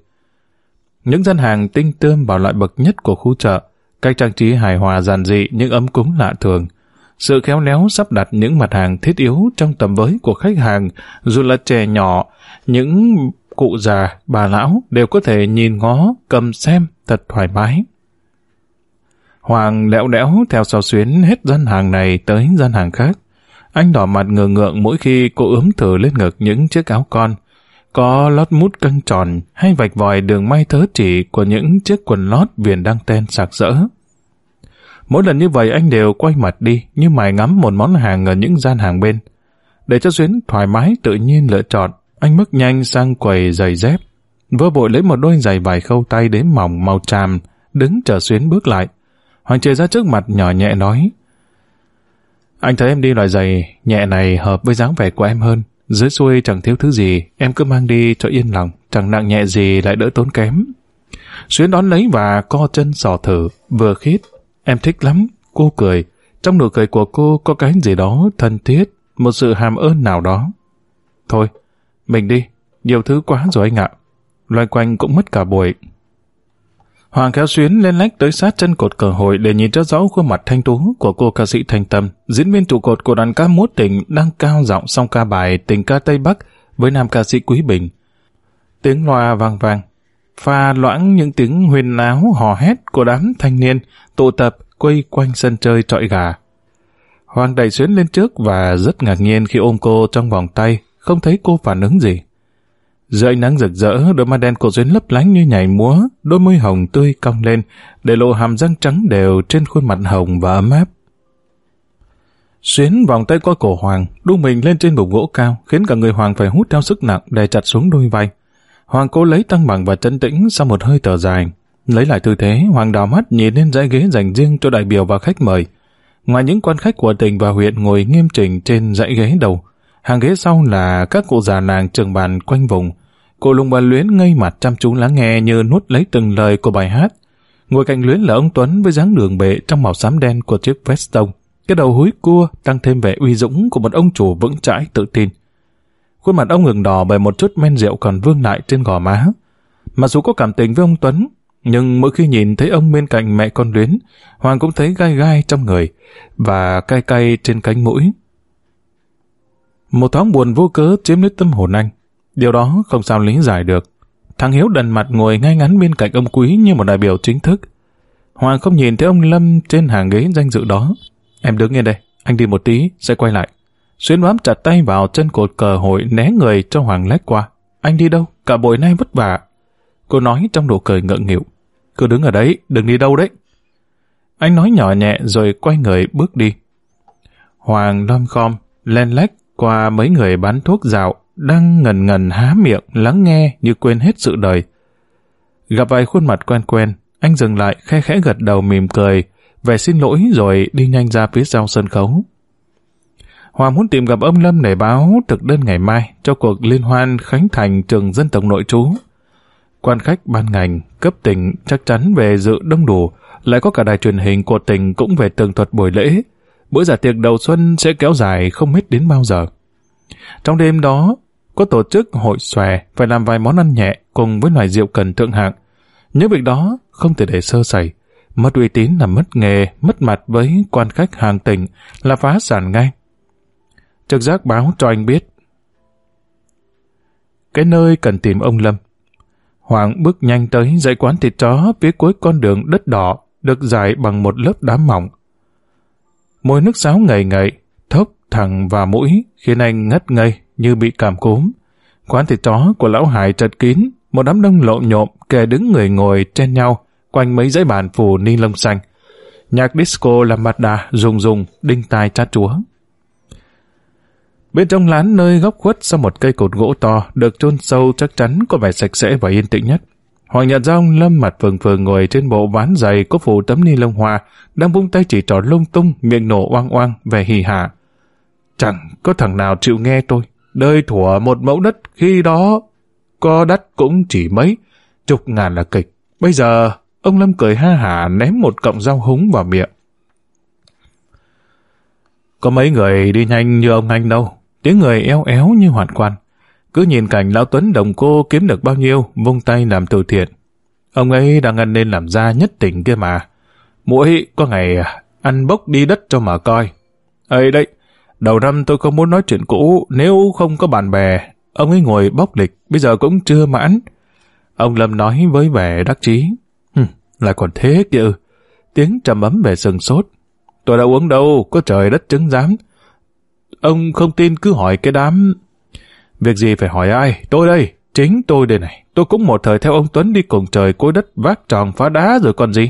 Những gian hàng tinh tươm vào loại bậc nhất của khu chợ, cách trang trí hài hòa giản dị nhưng ấm cúng lạ thường. Sự khéo léo sắp đặt những mặt hàng thiết yếu trong tầm với của khách hàng, dù là trẻ nhỏ, những cụ già, bà lão đều có thể nhìn ngó, cầm xem thật thoải mái. Hoàng lẹo đẽo theo sau xuyến hết gian hàng này tới gian hàng khác. Anh đỏ mặt ngờ ngượng mỗi khi cô ướm thử lên ngực những chiếc áo con, có lót mút căng tròn hay vạch vòi đường may thớ chỉ của những chiếc quần lót viền đăng ten sạc rỡ. Mỗi lần như vậy anh đều quay mặt đi như mài ngắm một món hàng ở những gian hàng bên. Để cho Xuyến thoải mái tự nhiên lựa chọn, anh bước nhanh sang quầy giày dép. Vơ bội lấy một đôi giày vải khâu tay đến mỏng màu tràm, đứng chờ Xuyến bước lại. Hoàng chạy ra trước mặt nhỏ nhẹ nói, Anh thấy em đi loại giày nhẹ này hợp với dáng vẻ của em hơn. Dưới xuôi chẳng thiếu thứ gì, em cứ mang đi cho yên lòng, chẳng nặng nhẹ gì lại đỡ tốn kém. Xuyến đón lấy và co chân sò thử, vừa khít. Em thích lắm, cô cười. Trong nụ cười của cô có cái gì đó thân thiết, một sự hàm ơn nào đó. Thôi, mình đi, nhiều thứ quá rồi anh ạ. Loay quanh cũng mất cả buổi. Hoàng kéo xuyến lên lách tới sát chân cột cờ hội để nhìn cho rõ khuôn mặt thanh tú của cô ca sĩ Thanh Tâm, diễn viên trụ cột của đoàn ca múa tỉnh đang cao giọng song ca bài tình ca Tây Bắc với nam ca sĩ Quý Bình. Tiếng loa vang vang, pha loãng những tiếng huyền áo hò hét của đám thanh niên tụ tập quay quanh sân chơi trọi gà. Hoàng đẩy xuyến lên trước và rất ngạc nhiên khi ôm cô trong vòng tay, không thấy cô phản ứng gì. Dưới ánh nắng rực rỡ, đôi mắt đen của Duyên lấp lánh như nhảy múa, đôi môi hồng tươi cong lên, để lộ hàm răng trắng đều trên khuôn mặt hồng và ấm áp. Xuyến vòng tay qua cổ Hoàng, đu mình lên trên bục gỗ cao, khiến cả người Hoàng phải hút theo sức nặng đè chặt xuống đôi vai. Hoàng cố lấy tăng bằng và chân tĩnh sau một hơi thở dài. Lấy lại tư thế, Hoàng đào mắt nhìn lên dãy ghế dành riêng cho đại biểu và khách mời. Ngoài những quan khách của tỉnh và huyện ngồi nghiêm chỉnh trên dãy ghế đầu, hàng ghế sau là các cụ già làng trường bàn quanh vùng. Cô lùng bà luyến ngây mặt chăm chú lắng nghe như nuốt lấy từng lời của bài hát. Ngồi cạnh Luyến là ông Tuấn với dáng đường bệ trong màu xám đen của chiếc veston. Cái đầu húi cua tăng thêm vẻ uy dũng của một ông chủ vững chãi tự tin. Khuôn mặt ông ngừng đỏ bởi một chút men rượu còn vương lại trên gò má. Mặc dù có cảm tình với ông Tuấn, nhưng mỗi khi nhìn thấy ông bên cạnh mẹ con Luyến, Hoàng cũng thấy gai gai trong người và cay cay trên cánh mũi. Một thoáng buồn vô cớ chiếm lấy tâm hồn anh. Điều đó không sao lý giải được. Thằng Hiếu đần mặt ngồi ngay ngắn bên cạnh ông Quý như một đại biểu chính thức. Hoàng không nhìn thấy ông Lâm trên hàng ghế danh dự đó. Em đứng yên đây, anh đi một tí, sẽ quay lại. Xuyên bám chặt tay vào chân cột cờ hội né người cho Hoàng lách qua. Anh đi đâu? Cả buổi nay vất vả. Cô nói trong độ cười ngượng nghịu. Cứ đứng ở đấy, đừng đi đâu đấy. Anh nói nhỏ nhẹ rồi quay người bước đi. Hoàng lom khom, len lách qua mấy người bán thuốc dạo đang ngần ngần há miệng lắng nghe như quên hết sự đời. Gặp vài khuôn mặt quen quen, anh dừng lại khe khẽ gật đầu mỉm cười, về xin lỗi rồi đi nhanh ra phía sau sân khấu. hòa muốn tìm gặp ông Lâm để báo thực đơn ngày mai cho cuộc liên hoan khánh thành trường dân tộc nội trú. Quan khách ban ngành, cấp tỉnh chắc chắn về dự đông đủ, lại có cả đài truyền hình của tỉnh cũng về tường thuật buổi lễ. Bữa giả tiệc đầu xuân sẽ kéo dài không hết đến bao giờ. Trong đêm đó, có tổ chức hội xòe phải làm vài món ăn nhẹ cùng với loại rượu cần thượng hạng. Những việc đó không thể để sơ sẩy. Mất uy tín là mất nghề, mất mặt với quan khách hàng tỉnh là phá sản ngay. Trực giác báo cho anh biết. Cái nơi cần tìm ông Lâm. Hoàng bước nhanh tới dãy quán thịt chó phía cuối con đường đất đỏ được dài bằng một lớp đá mỏng. Môi nước sáo ngầy ngậy, thốc thẳng vào mũi khiến anh ngất ngây như bị cảm cúm. Quán thịt chó của lão Hải chật kín, một đám đông lộn nhộm kề đứng người ngồi trên nhau quanh mấy dãy bàn phủ ni lông xanh. Nhạc disco làm mặt đà, rùng rùng, đinh tai chát chúa. Bên trong lán nơi góc khuất sau một cây cột gỗ to được chôn sâu chắc chắn có vẻ sạch sẽ và yên tĩnh nhất. Hoàng nhận ra ông Lâm mặt phừng phừng ngồi trên bộ ván dày có phủ tấm ni lông hoa, đang vung tay chỉ trỏ lung tung, miệng nổ oang oang, về hì hả. Chẳng có thằng nào chịu nghe tôi. Đời thủa một mẫu đất khi đó có đắt cũng chỉ mấy, chục ngàn là kịch. Bây giờ, ông Lâm cười ha hả ném một cọng rau húng vào miệng. Có mấy người đi nhanh như ông anh đâu, tiếng người eo éo như hoàn quan. Cứ nhìn cảnh lão Tuấn đồng cô kiếm được bao nhiêu, vung tay làm từ thiện. Ông ấy đang ăn nên làm ra nhất tỉnh kia mà. Mỗi có ngày ăn bốc đi đất cho mà coi. ấy đấy, đầu năm tôi không muốn nói chuyện cũ, nếu không có bạn bè, ông ấy ngồi bóc lịch, bây giờ cũng chưa mãn. Ông Lâm nói với vẻ đắc chí. Hừ, lại còn thế kia Tiếng trầm ấm về sừng sốt. Tôi đã uống đâu, có trời đất chứng giám. Ông không tin cứ hỏi cái đám... Việc gì phải hỏi ai? Tôi đây, chính tôi đây này. Tôi cũng một thời theo ông Tuấn đi cùng trời cối đất vác tròn phá đá rồi còn gì.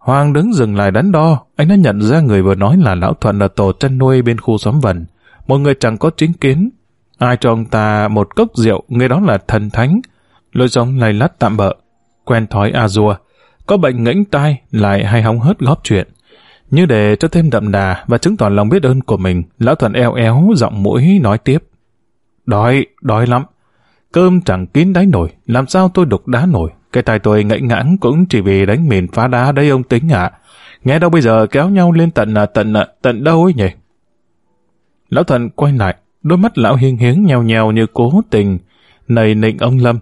Hoàng đứng dừng lại đắn đo, anh đã nhận ra người vừa nói là Lão Thuận ở tổ chăn nuôi bên khu xóm vần. Một người chẳng có chính kiến. Ai cho ông ta một cốc rượu, người đó là thần thánh. Lối giống lay lắt tạm bợ, quen thói a dua. Có bệnh ngẫnh tai, lại hay hóng hớt góp chuyện. Như để cho thêm đậm đà và chứng tỏ lòng biết ơn của mình, Lão Thuận eo éo, giọng mũi nói tiếp. Đói, đói lắm. Cơm chẳng kín đáy nổi, làm sao tôi đục đá nổi. Cái tay tôi ngẫy ngãng cũng chỉ vì đánh mìn phá đá đấy ông tính ạ. Nghe đâu bây giờ kéo nhau lên tận à, tận à, tận đâu ấy nhỉ? Lão thần quay lại, đôi mắt lão hiên hiếng nheo nheo như cố tình, nầy nịnh ông Lâm.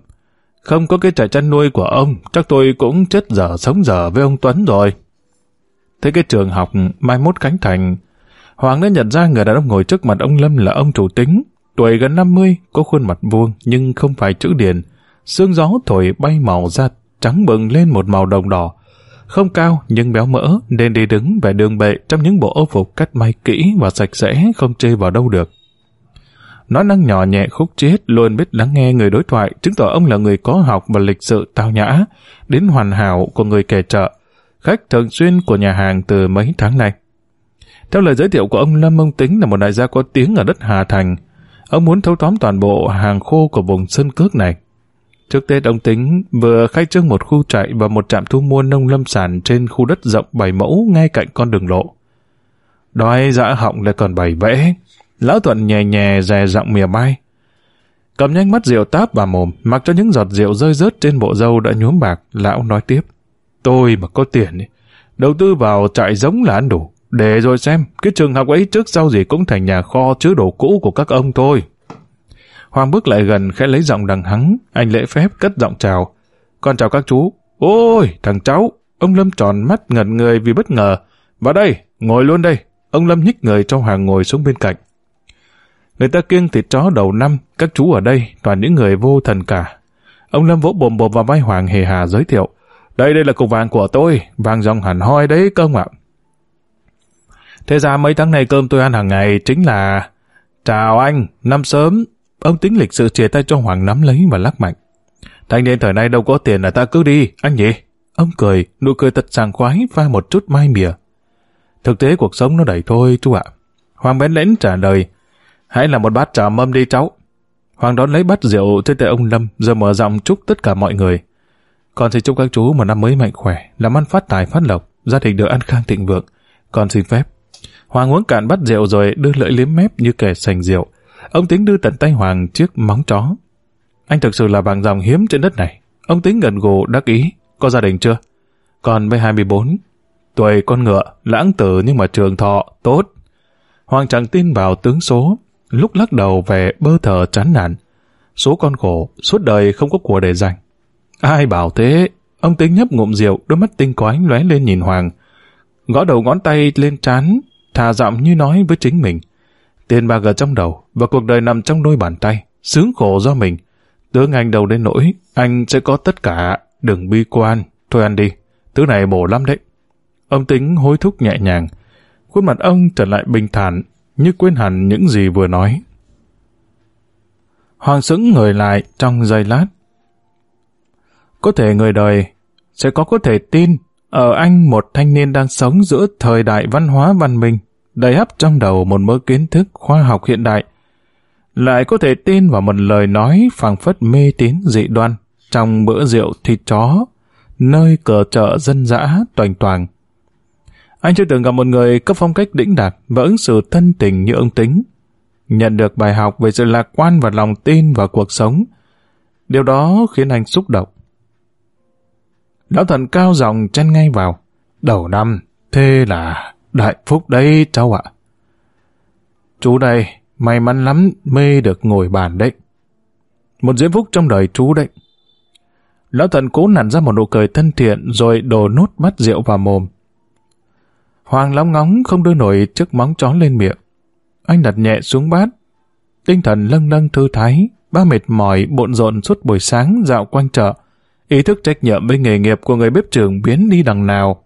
Không có cái trại chăn nuôi của ông, chắc tôi cũng chết dở sống dở với ông Tuấn rồi. Thế cái trường học mai mốt cánh thành, Hoàng đã nhận ra người đàn ông ngồi trước mặt ông Lâm là ông chủ tính, tuổi gần 50, có khuôn mặt vuông nhưng không phải chữ điền, Sương gió thổi bay màu da trắng bừng lên một màu đồng đỏ. Không cao nhưng béo mỡ nên đi đứng về đường bệ trong những bộ ô phục cắt may kỹ và sạch sẽ không chê vào đâu được. Nó năng nhỏ nhẹ khúc chết luôn biết lắng nghe người đối thoại chứng tỏ ông là người có học và lịch sự tao nhã đến hoàn hảo của người kẻ trợ khách thường xuyên của nhà hàng từ mấy tháng nay. Theo lời giới thiệu của ông Lâm Ông Tính là một đại gia có tiếng ở đất Hà Thành, ông muốn thâu tóm toàn bộ hàng khô của vùng sân cước này. Trước Tết ông Tính vừa khai trương một khu trại và một trạm thu mua nông lâm sản trên khu đất rộng 7 mẫu ngay cạnh con đường lộ. Đói dã họng lại còn bày vẽ. Lão Thuận nhè nhẹ dè giọng mìa mai, Cầm nhanh mắt rượu táp vào mồm, mặc cho những giọt rượu rơi rớt trên bộ dâu đã nhuốm bạc, lão nói tiếp. Tôi mà có tiền, ấy, đầu tư vào trại giống là ăn đủ. Để rồi xem, cái trường học ấy trước sau gì cũng thành nhà kho chứa đồ cũ của các ông thôi. Hoàng bước lại gần khẽ lấy giọng đằng hắng, anh lễ phép cất giọng chào. Con chào các chú. Ôi, thằng cháu. Ông Lâm tròn mắt ngẩn người vì bất ngờ. Vào đây, ngồi luôn đây. Ông Lâm nhích người cho Hoàng ngồi xuống bên cạnh. Người ta kiêng thịt chó đầu năm, các chú ở đây toàn những người vô thần cả. Ông Lâm vỗ bồm bồm vào vai Hoàng hề hà giới thiệu. Đây đây là cục vàng của tôi, vàng dòng hẳn hoi đấy cơ ạ. Thế ra mấy tháng này cơm tôi ăn hàng ngày chính là... Chào anh, năm sớm. Ông tính lịch sự chia tay cho Hoàng nắm lấy và lắc mạnh. Thanh niên thời nay đâu có tiền là ta cứ đi, anh nhỉ? Ông cười, nụ cười thật sàng khoái pha một chút mai mỉa. Thực tế cuộc sống nó đẩy thôi chú ạ. Hoàng bén lẽn trả lời, hãy làm một bát trà mâm đi cháu. Hoàng đón lấy bát rượu trên tay ông Lâm, rồi mở giọng chúc tất cả mọi người. Con xin chúc các chú một năm mới mạnh khỏe, làm ăn phát tài phát lộc, gia đình được ăn khang thịnh vượng. Con xin phép. Hoàng uống cạn bát rượu rồi đưa lưỡi liếm mép như kẻ sành rượu. Ông tính đưa tận tay Hoàng chiếc móng chó. Anh thực sự là vàng dòng hiếm trên đất này. Ông tính gần gù đắc ý. Có gia đình chưa? Còn với 24. Tuổi con ngựa, lãng tử nhưng mà trường thọ, tốt. Hoàng chẳng tin vào tướng số. Lúc lắc đầu về bơ thờ chán nản. Số con khổ, suốt đời không có của để dành. Ai bảo thế? Ông tính nhấp ngụm rượu, đôi mắt tinh quái lóe lên nhìn Hoàng. Gõ đầu ngón tay lên trán, thà giọng như nói với chính mình. Tiền bạc ở trong đầu, và cuộc đời nằm trong đôi bàn tay, sướng khổ do mình. Tướng anh đầu đến nỗi, anh sẽ có tất cả, đừng bi quan, thôi ăn đi, thứ này bổ lắm đấy. Ông tính hối thúc nhẹ nhàng, khuôn mặt ông trở lại bình thản, như quên hẳn những gì vừa nói. Hoàng sững người lại trong giây lát. Có thể người đời sẽ có có thể tin ở anh một thanh niên đang sống giữa thời đại văn hóa văn minh, đầy hấp trong đầu một mớ kiến thức khoa học hiện đại, lại có thể tin vào một lời nói phảng phất mê tín dị đoan trong bữa rượu thịt chó, nơi cờ chợ dân dã toành toàng. Anh chưa từng gặp một người có phong cách đĩnh đạt và ứng xử thân tình như ông Tính. Nhận được bài học về sự lạc quan và lòng tin vào cuộc sống. Điều đó khiến anh xúc động. Lão thần cao giọng chen ngay vào. Đầu năm, thế là đại phúc đấy cháu ạ. Chú đây, may mắn lắm mê được ngồi bàn đấy. Một diễm phúc trong đời chú đấy. Lão thần cố nặn ra một nụ cười thân thiện rồi đổ nốt bát rượu vào mồm. Hoàng lóng ngóng không đưa nổi chiếc móng chó lên miệng. Anh đặt nhẹ xuống bát. Tinh thần lâng lâng thư thái, ba mệt mỏi bộn rộn suốt buổi sáng dạo quanh chợ. Ý thức trách nhiệm với nghề nghiệp của người bếp trưởng biến đi đằng nào.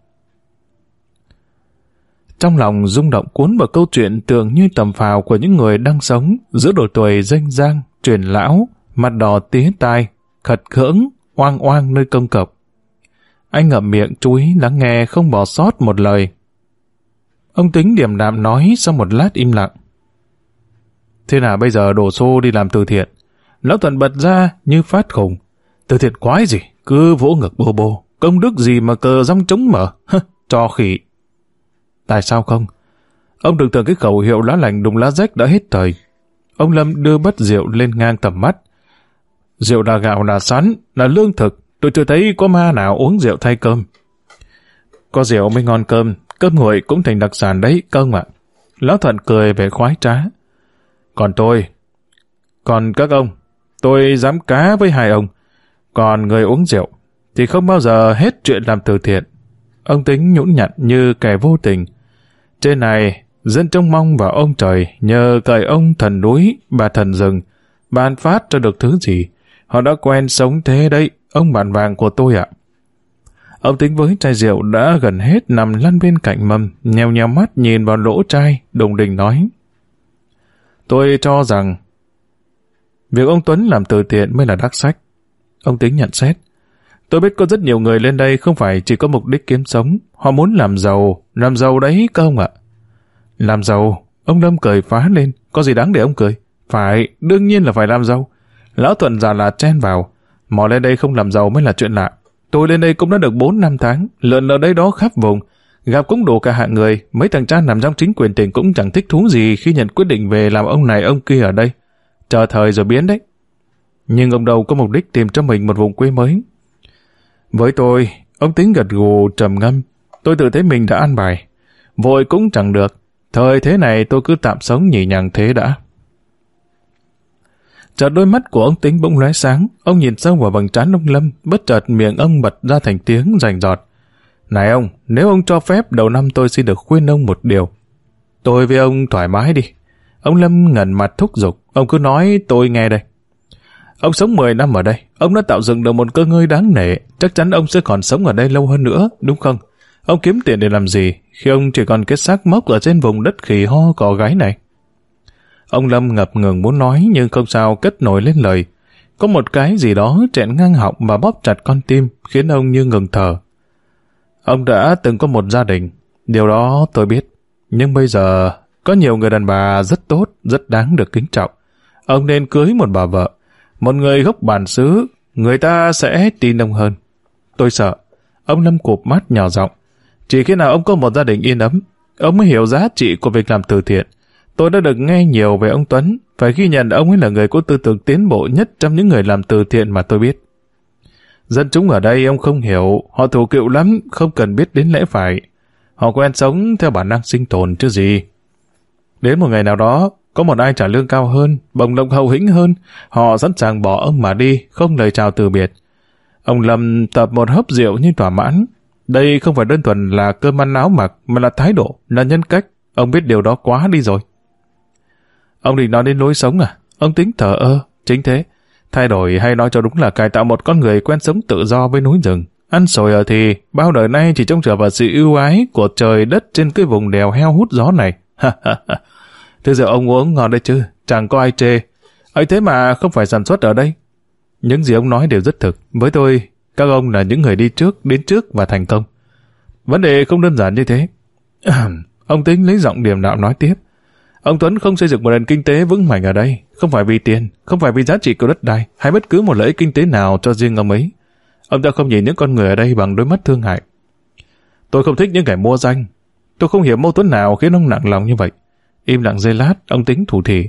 Trong lòng rung động cuốn vào câu chuyện tưởng như tầm phào của những người đang sống giữa độ tuổi danh giang, truyền lão, mặt đỏ tía tai, khật khưỡng, oang oang nơi công cộng Anh ngậm miệng chú ý lắng nghe không bỏ sót một lời. Ông tính điểm đạm nói sau một lát im lặng. Thế nào bây giờ đổ xô đi làm từ thiện? Lão Thuận bật ra như phát khùng. Từ thiện quái gì? Cứ vỗ ngực bô bô. Công đức gì mà cờ rong trống mở? cho khỉ. Tại sao không? Ông đừng tưởng cái khẩu hiệu lá lành đùng lá rách đã hết thời. Ông Lâm đưa bát rượu lên ngang tầm mắt. Rượu là gạo là sắn, là lương thực. Tôi chưa thấy có ma nào uống rượu thay cơm. Có rượu mới ngon cơm, cơm nguội cũng thành đặc sản đấy, công ạ. Lão Thuận cười về khoái trá. Còn tôi, còn các ông, tôi dám cá với hai ông. Còn người uống rượu, thì không bao giờ hết chuyện làm từ thiện. Ông tính nhũn nhặt như kẻ vô tình. Trên này, dân trông mong vào ông trời nhờ cậy ông thần núi, bà thần rừng, ban phát cho được thứ gì. Họ đã quen sống thế đấy, ông bạn vàng của tôi ạ. Ông tính với chai rượu đã gần hết nằm lăn bên cạnh mâm, nheo nheo mắt nhìn vào lỗ chai, đồng đình nói. Tôi cho rằng việc ông Tuấn làm từ thiện mới là đắc sách. Ông tính nhận xét. Tôi biết có rất nhiều người lên đây không phải chỉ có mục đích kiếm sống, họ muốn làm giàu, làm giàu đấy các ông ạ. Làm giàu, ông Lâm cười phá lên, có gì đáng để ông cười? Phải, đương nhiên là phải làm giàu. Lão Thuận già là chen vào, mò lên đây không làm giàu mới là chuyện lạ. Tôi lên đây cũng đã được 4 năm tháng, lợn ở đây đó khắp vùng, gặp cũng đủ cả hạng người, mấy thằng cha nằm trong chính quyền tỉnh cũng chẳng thích thú gì khi nhận quyết định về làm ông này ông kia ở đây. Chờ thời rồi biến đấy. Nhưng ông đầu có mục đích tìm cho mình một vùng quê mới, với tôi, Ông tính gật gù trầm ngâm. Tôi tự thấy mình đã ăn bài. Vội cũng chẳng được. Thời thế này tôi cứ tạm sống nhỉ nhàng thế đã. Chợt đôi mắt của ông tính bỗng lóe sáng, ông nhìn sâu vào bằng trán ông Lâm, bất chợt miệng ông bật ra thành tiếng rành giọt. Này ông, nếu ông cho phép đầu năm tôi xin được khuyên ông một điều. Tôi với ông thoải mái đi. Ông Lâm ngẩn mặt thúc giục, ông cứ nói tôi nghe đây. Ông sống 10 năm ở đây, ông đã tạo dựng được một cơ ngơi đáng nể, chắc chắn ông sẽ còn sống ở đây lâu hơn nữa, đúng không? Ông kiếm tiền để làm gì khi ông chỉ còn cái xác mốc ở trên vùng đất khỉ ho cỏ gái này? Ông Lâm ngập ngừng muốn nói nhưng không sao kết nổi lên lời. Có một cái gì đó chẹn ngang họng và bóp chặt con tim khiến ông như ngừng thở. Ông đã từng có một gia đình, điều đó tôi biết. Nhưng bây giờ có nhiều người đàn bà rất tốt, rất đáng được kính trọng. Ông nên cưới một bà vợ, một người gốc bản xứ, người ta sẽ tin ông hơn. Tôi sợ. Ông Lâm cụp mắt nhỏ giọng. Chỉ khi nào ông có một gia đình yên ấm, ông mới hiểu giá trị của việc làm từ thiện. Tôi đã được nghe nhiều về ông Tuấn, phải ghi nhận ông ấy là người có tư tưởng tiến bộ nhất trong những người làm từ thiện mà tôi biết. Dân chúng ở đây ông không hiểu, họ thủ cựu lắm, không cần biết đến lễ phải. Họ quen sống theo bản năng sinh tồn chứ gì. Đến một ngày nào đó, có một ai trả lương cao hơn, bồng lộc hậu hĩnh hơn, họ sẵn sàng bỏ ông mà đi, không lời chào từ biệt. Ông Lâm tập một hớp rượu như thỏa mãn. Đây không phải đơn thuần là cơm ăn áo mặc, mà là thái độ, là nhân cách. Ông biết điều đó quá đi rồi. Ông định nói đến lối sống à? Ông tính thở ơ, chính thế. Thay đổi hay nói cho đúng là cải tạo một con người quen sống tự do với núi rừng. Ăn sồi ở thì, bao đời nay chỉ trông chờ vào sự ưu ái của trời đất trên cái vùng đèo heo hút gió này. Thế giờ ông uống ngon đấy chứ, chẳng có ai chê. ấy thế mà không phải sản xuất ở đây. Những gì ông nói đều rất thực. Với tôi, các ông là những người đi trước, đến trước và thành công. Vấn đề không đơn giản như thế. ông tính lấy giọng điềm đạo nói tiếp. Ông Tuấn không xây dựng một nền kinh tế vững mạnh ở đây, không phải vì tiền, không phải vì giá trị của đất đai, hay bất cứ một lợi ích kinh tế nào cho riêng ông ấy. Ông ta không nhìn những con người ở đây bằng đôi mắt thương hại. Tôi không thích những kẻ mua danh. Tôi không hiểu mâu thuẫn nào khiến ông nặng lòng như vậy. Im lặng giây lát, ông tính thủ thị.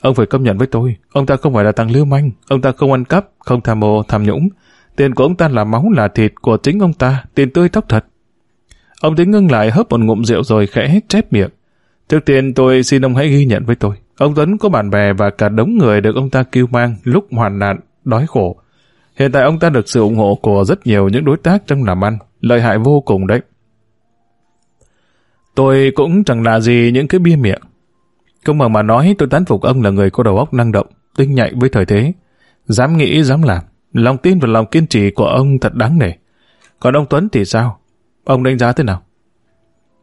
Ông phải công nhận với tôi, ông ta không phải là thằng lưu manh, ông ta không ăn cắp, không tham mô, tham nhũng. Tiền của ông ta là máu là thịt của chính ông ta, tiền tươi tóc thật. Ông tính ngưng lại hớp một ngụm rượu rồi khẽ chép miệng. Trước tiên tôi xin ông hãy ghi nhận với tôi. Ông Tuấn có bạn bè và cả đống người được ông ta kêu mang lúc hoàn nạn, đói khổ. Hiện tại ông ta được sự ủng hộ của rất nhiều những đối tác trong làm ăn, lợi hại vô cùng đấy. Tôi cũng chẳng là gì những cái bia miệng. Công bằng mà nói tôi tán phục ông là người có đầu óc năng động, tinh nhạy với thời thế. Dám nghĩ, dám làm. Lòng tin và lòng kiên trì của ông thật đáng nể. Còn ông Tuấn thì sao? Ông đánh giá thế nào?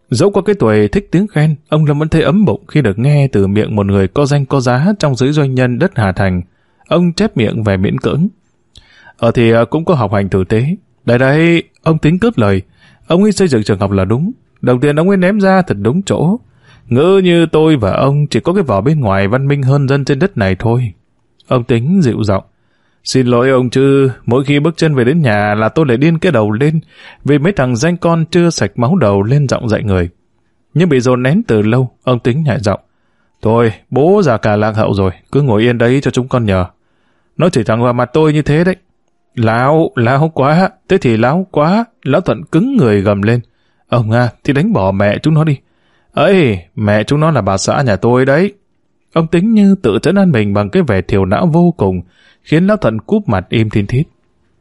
Dẫu qua cái tuổi thích tiếng khen, ông Lâm vẫn thấy ấm bụng khi được nghe từ miệng một người có danh có giá trong giới doanh nhân đất Hà Thành. Ông chép miệng về miễn cưỡng. Ở thì ờ, cũng có học hành tử tế. Đây đây, ông tính cướp lời. Ông ấy xây dựng trường học là đúng. Đồng tiền ông ấy ném ra thật đúng chỗ. Ngỡ như tôi và ông chỉ có cái vỏ bên ngoài văn minh hơn dân trên đất này thôi. Ông tính dịu giọng. Xin lỗi ông chứ, mỗi khi bước chân về đến nhà là tôi lại điên cái đầu lên, vì mấy thằng danh con chưa sạch máu đầu lên giọng dạy người. Nhưng bị dồn nén từ lâu, ông tính nhại giọng. Thôi, bố già cả lạc hậu rồi, cứ ngồi yên đấy cho chúng con nhờ. Nó chỉ thẳng vào mặt tôi như thế đấy. láo láo quá, thế thì láo quá, lão thuận cứng người gầm lên. Ông à, thì đánh bỏ mẹ chúng nó đi ấy mẹ chúng nó là bà xã nhà tôi đấy. Ông tính như tự trấn an mình bằng cái vẻ thiểu não vô cùng, khiến lão thận cúp mặt im thiên thít.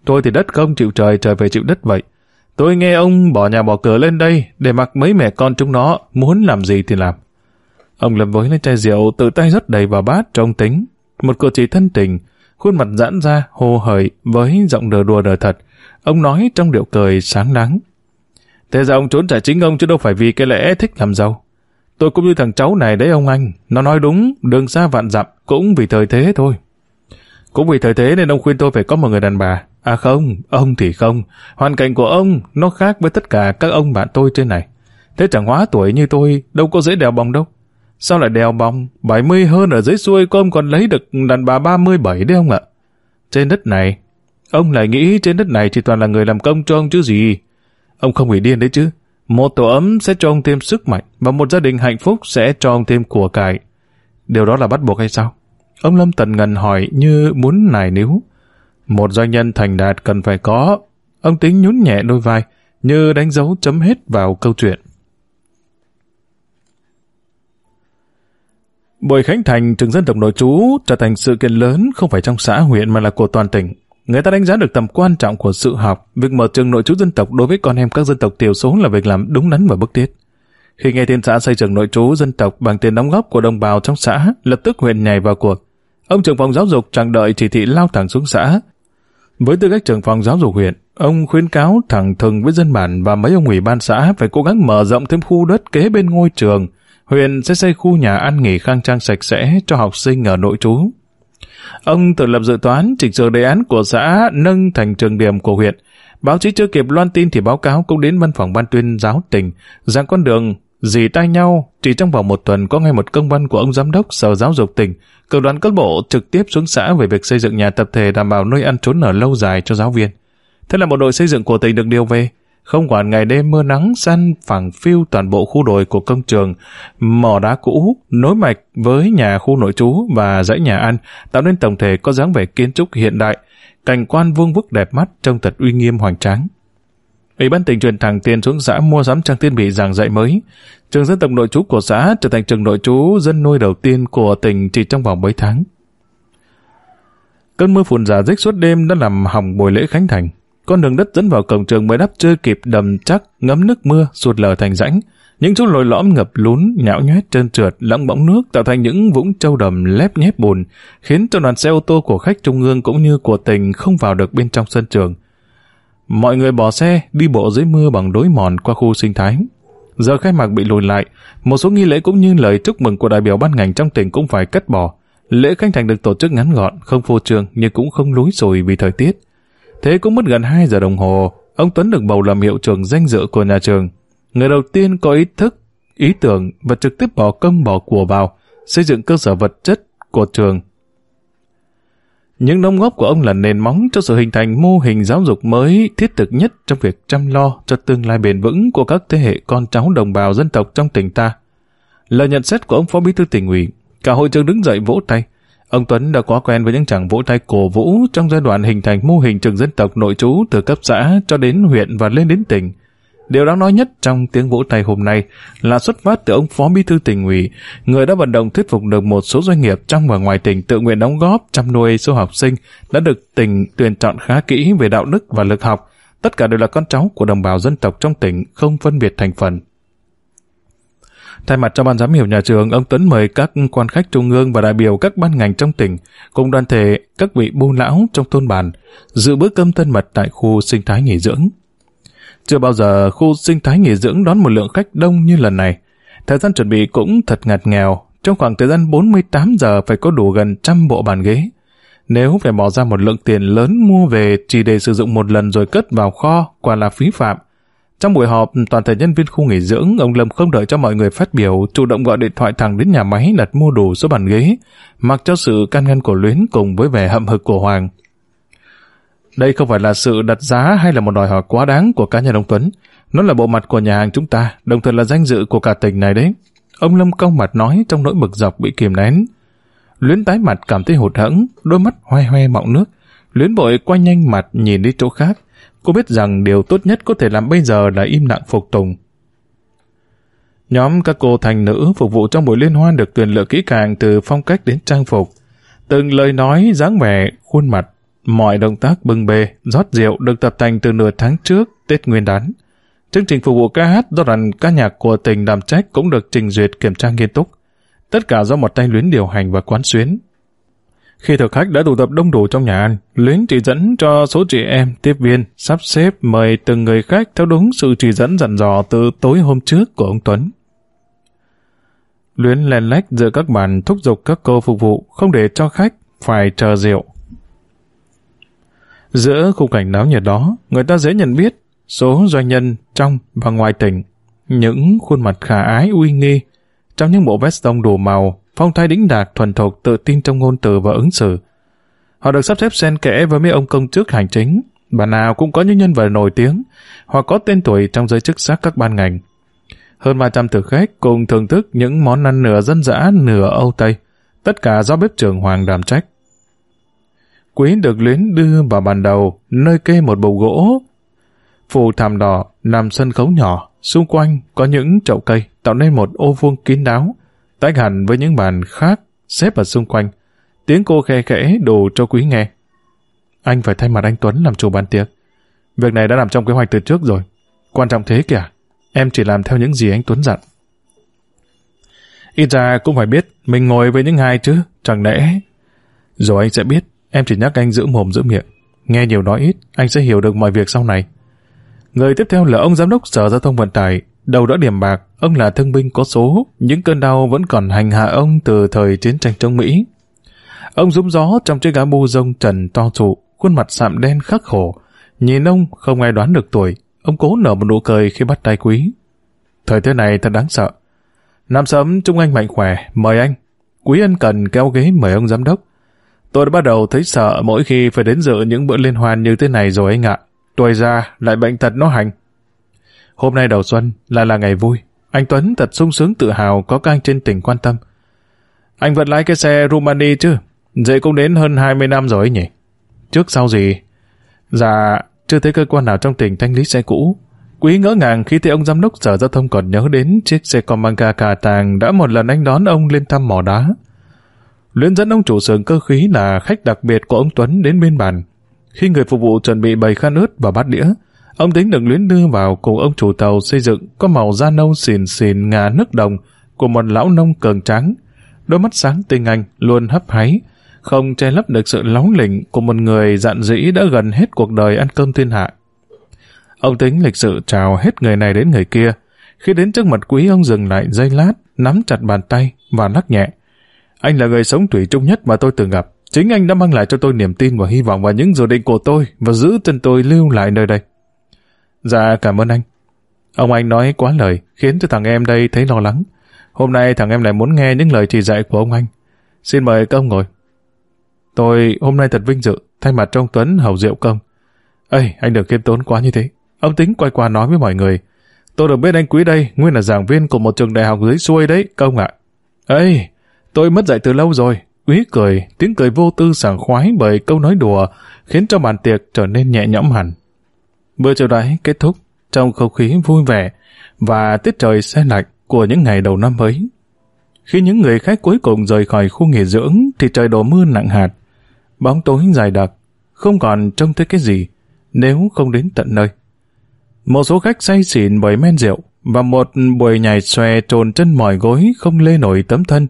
Tôi thì đất không chịu trời, trời về chịu đất vậy. Tôi nghe ông bỏ nhà bỏ cửa lên đây để mặc mấy mẹ con chúng nó muốn làm gì thì làm. Ông lầm với lên chai rượu tự tay rót đầy vào bát trong tính. Một cử chỉ thân tình, khuôn mặt giãn ra, hồ hởi với giọng đờ đùa đờ thật. Ông nói trong điệu cười sáng nắng. Thế ra ông trốn trả chính ông chứ đâu phải vì cái lẽ thích làm giàu. Tôi cũng như thằng cháu này đấy ông anh. Nó nói đúng, đường xa vạn dặm, cũng vì thời thế thôi. Cũng vì thời thế nên ông khuyên tôi phải có một người đàn bà. À không, ông thì không. Hoàn cảnh của ông nó khác với tất cả các ông bạn tôi trên này. Thế chẳng hóa tuổi như tôi đâu có dễ đèo bòng đâu. Sao lại đèo bòng? 70 hơn ở dưới xuôi của ông còn lấy được đàn bà 37 đấy ông ạ. Trên đất này, ông lại nghĩ trên đất này chỉ toàn là người làm công cho ông chứ gì. Ông không bị điên đấy chứ. Một tổ ấm sẽ cho ông thêm sức mạnh và một gia đình hạnh phúc sẽ cho ông thêm của cải. Điều đó là bắt buộc hay sao? Ông Lâm tần ngần hỏi như muốn nài níu. Một doanh nhân thành đạt cần phải có. ông tính nhún nhẹ đôi vai, như đánh dấu chấm hết vào câu chuyện. Buổi khánh thành trường dân tộc nội trú trở thành sự kiện lớn không phải trong xã huyện mà là của toàn tỉnh. Người ta đánh giá được tầm quan trọng của sự học, việc mở trường nội trú dân tộc đối với con em các dân tộc thiểu số là việc làm đúng đắn và bức thiết. Khi nghe tin xã xây trường nội trú dân tộc bằng tiền đóng góp của đồng bào trong xã, lập tức huyện nhảy vào cuộc. Ông trưởng phòng giáo dục chẳng đợi chỉ thị lao thẳng xuống xã. Với tư cách trưởng phòng giáo dục huyện, ông khuyến cáo thẳng thừng với dân bản và mấy ông ủy ban xã phải cố gắng mở rộng thêm khu đất kế bên ngôi trường. Huyện sẽ xây khu nhà ăn nghỉ khang trang sạch sẽ cho học sinh ở nội trú. Ông tự lập dự toán, chỉnh sửa đề án của xã nâng thành trường điểm của huyện. Báo chí chưa kịp loan tin thì báo cáo cũng đến văn phòng ban tuyên giáo tỉnh rằng con đường dì tay nhau, chỉ trong vòng một tuần có ngay một công văn của ông giám đốc sở giáo dục tỉnh, cử đoàn cán bộ trực tiếp xuống xã về việc xây dựng nhà tập thể đảm bảo nơi ăn trốn ở lâu dài cho giáo viên. Thế là một đội xây dựng của tỉnh được điều về, không quản ngày đêm mưa nắng săn phẳng phiêu toàn bộ khu đồi của công trường, mỏ đá cũ, nối mạch với nhà khu nội trú và dãy nhà ăn, tạo nên tổng thể có dáng vẻ kiến trúc hiện đại, cảnh quan vuông vức đẹp mắt trông thật uy nghiêm hoành tráng. Ủy ban tỉnh truyền thẳng tiền xuống xã mua sắm trang thiết bị giảng dạy mới. Trường dân tộc nội trú của xã trở thành trường nội trú dân nuôi đầu tiên của tỉnh chỉ trong vòng mấy tháng. Cơn mưa phùn giả dích suốt đêm đã làm hỏng buổi lễ khánh thành. Con đường đất dẫn vào cổng trường mới đắp chưa kịp đầm chắc, ngấm nước mưa, sụt lở thành rãnh. Những chỗ lồi lõm ngập lún, nhão nhoét trơn trượt, lẫn bóng nước tạo thành những vũng trâu đầm lép nhép bùn, khiến cho đoàn xe ô tô của khách trung ương cũng như của tỉnh không vào được bên trong sân trường. Mọi người bỏ xe, đi bộ dưới mưa bằng đối mòn qua khu sinh thái. Giờ khai mạc bị lùi lại, một số nghi lễ cũng như lời chúc mừng của đại biểu ban ngành trong tỉnh cũng phải cắt bỏ. Lễ khánh thành được tổ chức ngắn gọn, không phô trương nhưng cũng không lúi rồi vì thời tiết. Thế cũng mất gần 2 giờ đồng hồ, ông Tuấn được bầu làm hiệu trưởng danh dự của nhà trường. Người đầu tiên có ý thức, ý tưởng và trực tiếp bỏ công bỏ của vào, xây dựng cơ sở vật chất của trường những đóng góp của ông là nền móng cho sự hình thành mô hình giáo dục mới thiết thực nhất trong việc chăm lo cho tương lai bền vững của các thế hệ con cháu đồng bào dân tộc trong tỉnh ta. Lời nhận xét của ông Phó Bí thư tỉnh ủy, cả hội trường đứng dậy vỗ tay. Ông Tuấn đã quá quen với những chàng vỗ tay cổ vũ trong giai đoạn hình thành mô hình trường dân tộc nội trú từ cấp xã cho đến huyện và lên đến tỉnh. Điều đáng nói nhất trong tiếng vỗ tay hôm nay là xuất phát từ ông Phó Bí thư tỉnh ủy, người đã vận động thuyết phục được một số doanh nghiệp trong và ngoài tỉnh tự nguyện đóng góp chăm nuôi số học sinh đã được tỉnh tuyển chọn khá kỹ về đạo đức và lực học. Tất cả đều là con cháu của đồng bào dân tộc trong tỉnh, không phân biệt thành phần. Thay mặt cho ban giám hiệu nhà trường, ông Tuấn mời các quan khách trung ương và đại biểu các ban ngành trong tỉnh, cùng đoàn thể các vị bu lão trong thôn bản, dự bữa cơm thân mật tại khu sinh thái nghỉ dưỡng. Chưa bao giờ khu sinh thái nghỉ dưỡng đón một lượng khách đông như lần này. Thời gian chuẩn bị cũng thật ngặt nghèo. Trong khoảng thời gian 48 giờ phải có đủ gần trăm bộ bàn ghế. Nếu phải bỏ ra một lượng tiền lớn mua về chỉ để sử dụng một lần rồi cất vào kho, quả là phí phạm. Trong buổi họp, toàn thể nhân viên khu nghỉ dưỡng, ông Lâm không đợi cho mọi người phát biểu, chủ động gọi điện thoại thẳng đến nhà máy đặt mua đủ số bàn ghế, mặc cho sự can ngăn của Luyến cùng với vẻ hậm hực của Hoàng. Đây không phải là sự đặt giá hay là một đòi hỏi quá đáng của cá nhân ông Tuấn. Nó là bộ mặt của nhà hàng chúng ta, đồng thời là danh dự của cả tỉnh này đấy. Ông Lâm cong mặt nói trong nỗi bực dọc bị kiềm nén. Luyến tái mặt cảm thấy hụt hẫng, đôi mắt hoe hoe mọng nước. Luyến bội quay nhanh mặt nhìn đi chỗ khác. Cô biết rằng điều tốt nhất có thể làm bây giờ là im lặng phục tùng. Nhóm các cô thành nữ phục vụ trong buổi liên hoan được tuyển lựa kỹ càng từ phong cách đến trang phục. Từng lời nói, dáng vẻ, khuôn mặt Mọi động tác bưng bê, rót rượu được tập thành từ nửa tháng trước Tết Nguyên đán. Chương trình phục vụ ca hát do đoàn ca nhạc của tỉnh đảm trách cũng được trình duyệt kiểm tra nghiêm túc. Tất cả do một tay luyến điều hành và quán xuyến. Khi thực khách đã tụ tập đông đủ trong nhà ăn, Luyến chỉ dẫn cho số chị em, tiếp viên, sắp xếp mời từng người khách theo đúng sự chỉ dẫn dặn dò từ tối hôm trước của ông Tuấn. Luyến len lách giữa các bàn thúc giục các cô phục vụ không để cho khách phải chờ rượu. Giữa khung cảnh náo nhiệt đó, người ta dễ nhận biết số doanh nhân trong và ngoài tỉnh. Những khuôn mặt khả ái uy nghi, trong những bộ vest tông đủ màu, phong thái đĩnh đạc thuần thục tự tin trong ngôn từ và ứng xử. Họ được sắp xếp xen kẽ với mấy ông công chức hành chính, bà nào cũng có những nhân vật nổi tiếng, hoặc có tên tuổi trong giới chức sắc các ban ngành. Hơn 300 thực khách cùng thưởng thức những món ăn nửa dân dã nửa Âu Tây, tất cả do bếp trưởng Hoàng đảm trách. Quý được luyến đưa vào bàn đầu, nơi kê một bầu gỗ, phủ thảm đỏ nằm sân khấu nhỏ, xung quanh có những chậu cây tạo nên một ô vuông kín đáo, tách hẳn với những bàn khác xếp ở xung quanh. Tiếng cô khe khẽ đồ cho quý nghe. Anh phải thay mặt anh Tuấn làm chủ bàn tiệc. Việc này đã nằm trong kế hoạch từ trước rồi. Quan trọng thế kìa. Em chỉ làm theo những gì anh Tuấn dặn. Ít ra cũng phải biết mình ngồi với những ai chứ, chẳng lẽ... Rồi anh sẽ biết, em chỉ nhắc anh giữ mồm giữ miệng. Nghe nhiều nói ít, anh sẽ hiểu được mọi việc sau này. Người tiếp theo là ông giám đốc Sở Giao thông Vận tải, đầu đã điểm bạc, ông là thương binh có số, những cơn đau vẫn còn hành hạ ông từ thời chiến tranh chống Mỹ. Ông rúng gió trong chiếc áo bu rông trần to trụ, khuôn mặt sạm đen khắc khổ. Nhìn ông không ai đoán được tuổi, ông cố nở một nụ cười khi bắt tay quý. Thời thế này thật đáng sợ. Năm sớm Trung Anh mạnh khỏe, mời anh. Quý ân cần kéo ghế mời ông giám đốc. Tôi đã bắt đầu thấy sợ mỗi khi phải đến dự những bữa liên hoan như thế này rồi anh ạ. Tuổi già lại bệnh tật nó hành. Hôm nay đầu xuân là là ngày vui. Anh Tuấn thật sung sướng tự hào có các anh trên tỉnh quan tâm. Anh vẫn lái cái xe Rumani chứ? Dễ cũng đến hơn 20 năm rồi nhỉ? Trước sau gì? Dạ, chưa thấy cơ quan nào trong tỉnh thanh lý xe cũ. Quý ngỡ ngàng khi thấy ông giám đốc sở giao thông còn nhớ đến chiếc xe Comanca cà tàng đã một lần anh đón ông lên thăm mỏ đá. Luyến dẫn ông chủ xưởng cơ khí là khách đặc biệt của ông Tuấn đến bên bàn. Khi người phục vụ chuẩn bị bày khăn ướt và bát đĩa, ông tính được Luyến đưa vào cùng ông chủ tàu xây dựng có màu da nâu xìn xìn ngà nước đồng của một lão nông cường trắng. Đôi mắt sáng tinh anh luôn hấp háy, không che lấp được sự lóng lỉnh của một người dạn dĩ đã gần hết cuộc đời ăn cơm thiên hạ. Ông tính lịch sự chào hết người này đến người kia. Khi đến trước mặt quý ông dừng lại dây lát, nắm chặt bàn tay và lắc nhẹ. Anh là người sống thủy chung nhất mà tôi từng gặp. Chính anh đã mang lại cho tôi niềm tin và hy vọng vào những dự định của tôi và giữ chân tôi lưu lại nơi đây. Dạ, cảm ơn anh. Ông anh nói quá lời, khiến cho thằng em đây thấy lo lắng. Hôm nay thằng em lại muốn nghe những lời chỉ dạy của ông anh. Xin mời công ngồi. Tôi hôm nay thật vinh dự, thay mặt trong Tuấn hầu rượu công. Ây, anh đừng kiêm tốn quá như thế. Ông tính quay qua nói với mọi người. Tôi được biết anh Quý đây, nguyên là giảng viên của một trường đại học dưới xuôi đấy, công ạ. À. Tôi mất dạy từ lâu rồi. Quý cười, tiếng cười vô tư sảng khoái bởi câu nói đùa, khiến cho bàn tiệc trở nên nhẹ nhõm hẳn. Bữa chiều đãi kết thúc trong không khí vui vẻ và tiết trời xe lạnh của những ngày đầu năm mới. Khi những người khách cuối cùng rời khỏi khu nghỉ dưỡng thì trời đổ mưa nặng hạt. Bóng tối dài đặc, không còn trông thấy cái gì nếu không đến tận nơi. Một số khách say xỉn bởi men rượu và một buổi nhảy xòe trồn chân mỏi gối không lê nổi tấm thân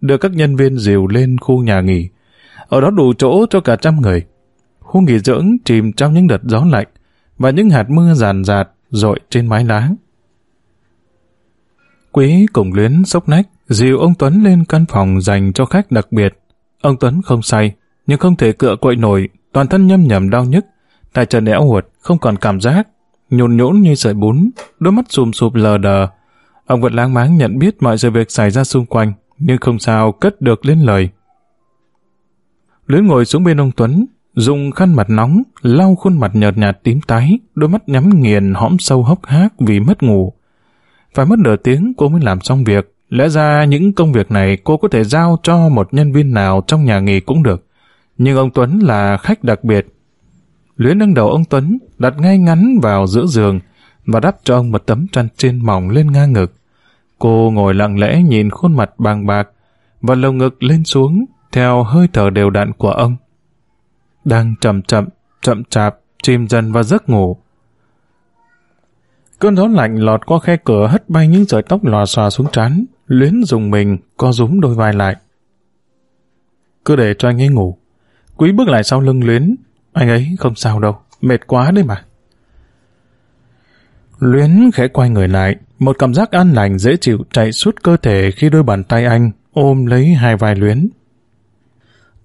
được các nhân viên dìu lên khu nhà nghỉ. Ở đó đủ chỗ cho cả trăm người. Khu nghỉ dưỡng chìm trong những đợt gió lạnh và những hạt mưa ràn rạt rội trên mái lá. Quý cùng luyến sốc nách dìu ông Tuấn lên căn phòng dành cho khách đặc biệt. Ông Tuấn không say, nhưng không thể cựa quậy nổi, toàn thân nhâm nhầm đau nhức, tay chân éo huột, không còn cảm giác, nhồn nhũn như sợi bún, đôi mắt sùm sụp lờ đờ. Ông vẫn lang máng nhận biết mọi sự việc xảy ra xung quanh, nhưng không sao cất được lên lời. Luyến ngồi xuống bên ông Tuấn, dùng khăn mặt nóng, lau khuôn mặt nhợt nhạt tím tái, đôi mắt nhắm nghiền hõm sâu hốc hác vì mất ngủ. Phải mất nửa tiếng cô mới làm xong việc, lẽ ra những công việc này cô có thể giao cho một nhân viên nào trong nhà nghỉ cũng được. Nhưng ông Tuấn là khách đặc biệt, Luyến nâng đầu ông Tuấn, đặt ngay ngắn vào giữa giường và đắp cho ông một tấm chăn trên mỏng lên ngang ngực. Cô ngồi lặng lẽ nhìn khuôn mặt bàng bạc và lồng ngực lên xuống theo hơi thở đều đặn của ông. Đang chậm chậm, chậm chạp, chìm dần vào giấc ngủ. Cơn gió lạnh lọt qua khe cửa hất bay những sợi tóc lòa xòa xuống trán, luyến dùng mình, co rúm đôi vai lại. Cứ để cho anh ấy ngủ. Quý bước lại sau lưng luyến, anh ấy không sao đâu, mệt quá đấy mà. Luyến khẽ quay người lại, một cảm giác an lành dễ chịu chạy suốt cơ thể khi đôi bàn tay anh ôm lấy hai vai Luyến.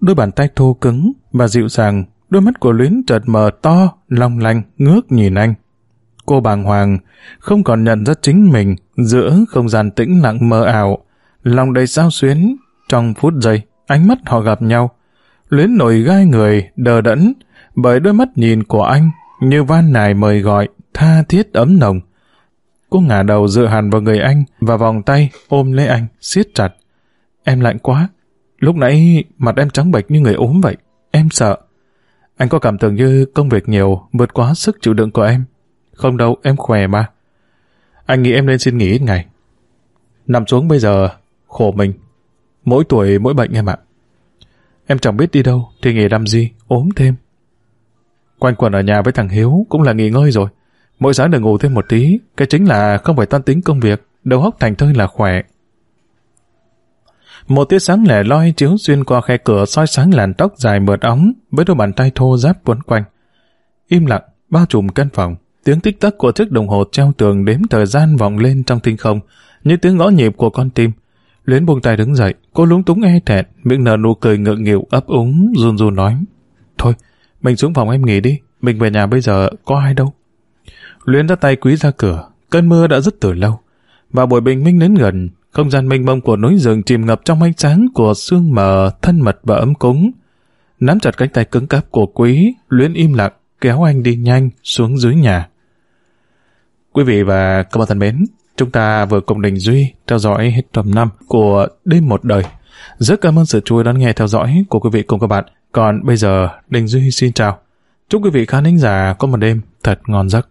Đôi bàn tay thô cứng và dịu dàng, đôi mắt của Luyến chợt mờ to, long lanh, ngước nhìn anh. Cô bàng hoàng, không còn nhận ra chính mình giữa không gian tĩnh lặng mơ ảo, lòng đầy sao xuyến. Trong phút giây, ánh mắt họ gặp nhau. Luyến nổi gai người, đờ đẫn, bởi đôi mắt nhìn của anh như van nài mời gọi, tha thiết ấm nồng. Cô ngả đầu dựa hẳn vào người anh và vòng tay ôm lấy anh, siết chặt. Em lạnh quá. Lúc nãy mặt em trắng bệch như người ốm vậy. Em sợ. Anh có cảm tưởng như công việc nhiều vượt quá sức chịu đựng của em. Không đâu, em khỏe mà. Anh nghĩ em nên xin nghỉ ít ngày. Nằm xuống bây giờ, khổ mình. Mỗi tuổi mỗi bệnh em ạ. Em chẳng biết đi đâu, thì nghỉ làm gì, ốm thêm. Quanh quẩn ở nhà với thằng Hiếu cũng là nghỉ ngơi rồi. Mỗi sáng được ngủ thêm một tí, cái chính là không phải toan tính công việc, đầu óc thành thơi là khỏe. Một tia sáng lẻ loi chiếu xuyên qua khe cửa soi sáng làn tóc dài mượt óng với đôi bàn tay thô ráp quấn quanh. Im lặng, bao trùm căn phòng, tiếng tích tắc của chiếc đồng hồ treo tường đếm thời gian vọng lên trong tinh không, như tiếng gõ nhịp của con tim. Luyến buông tay đứng dậy, cô lúng túng e thẹn, miệng nở nụ cười ngượng nghịu ấp úng, run run nói. Thôi, mình xuống phòng em nghỉ đi, mình về nhà bây giờ có ai đâu. Luyến ra tay quý ra cửa, cơn mưa đã rất từ lâu. Và buổi bình minh đến gần, không gian mênh mông của núi rừng chìm ngập trong ánh sáng của sương mờ thân mật và ấm cúng. Nắm chặt cánh tay cứng cáp của quý, Luyến im lặng, kéo anh đi nhanh xuống dưới nhà. Quý vị và các bạn thân mến, chúng ta vừa cùng Đình Duy theo dõi hết tầm năm của Đêm Một Đời. Rất cảm ơn sự chú ý đón nghe theo dõi của quý vị cùng các bạn. Còn bây giờ, Đình Duy xin chào. Chúc quý vị khán thính giả có một đêm thật ngon giấc.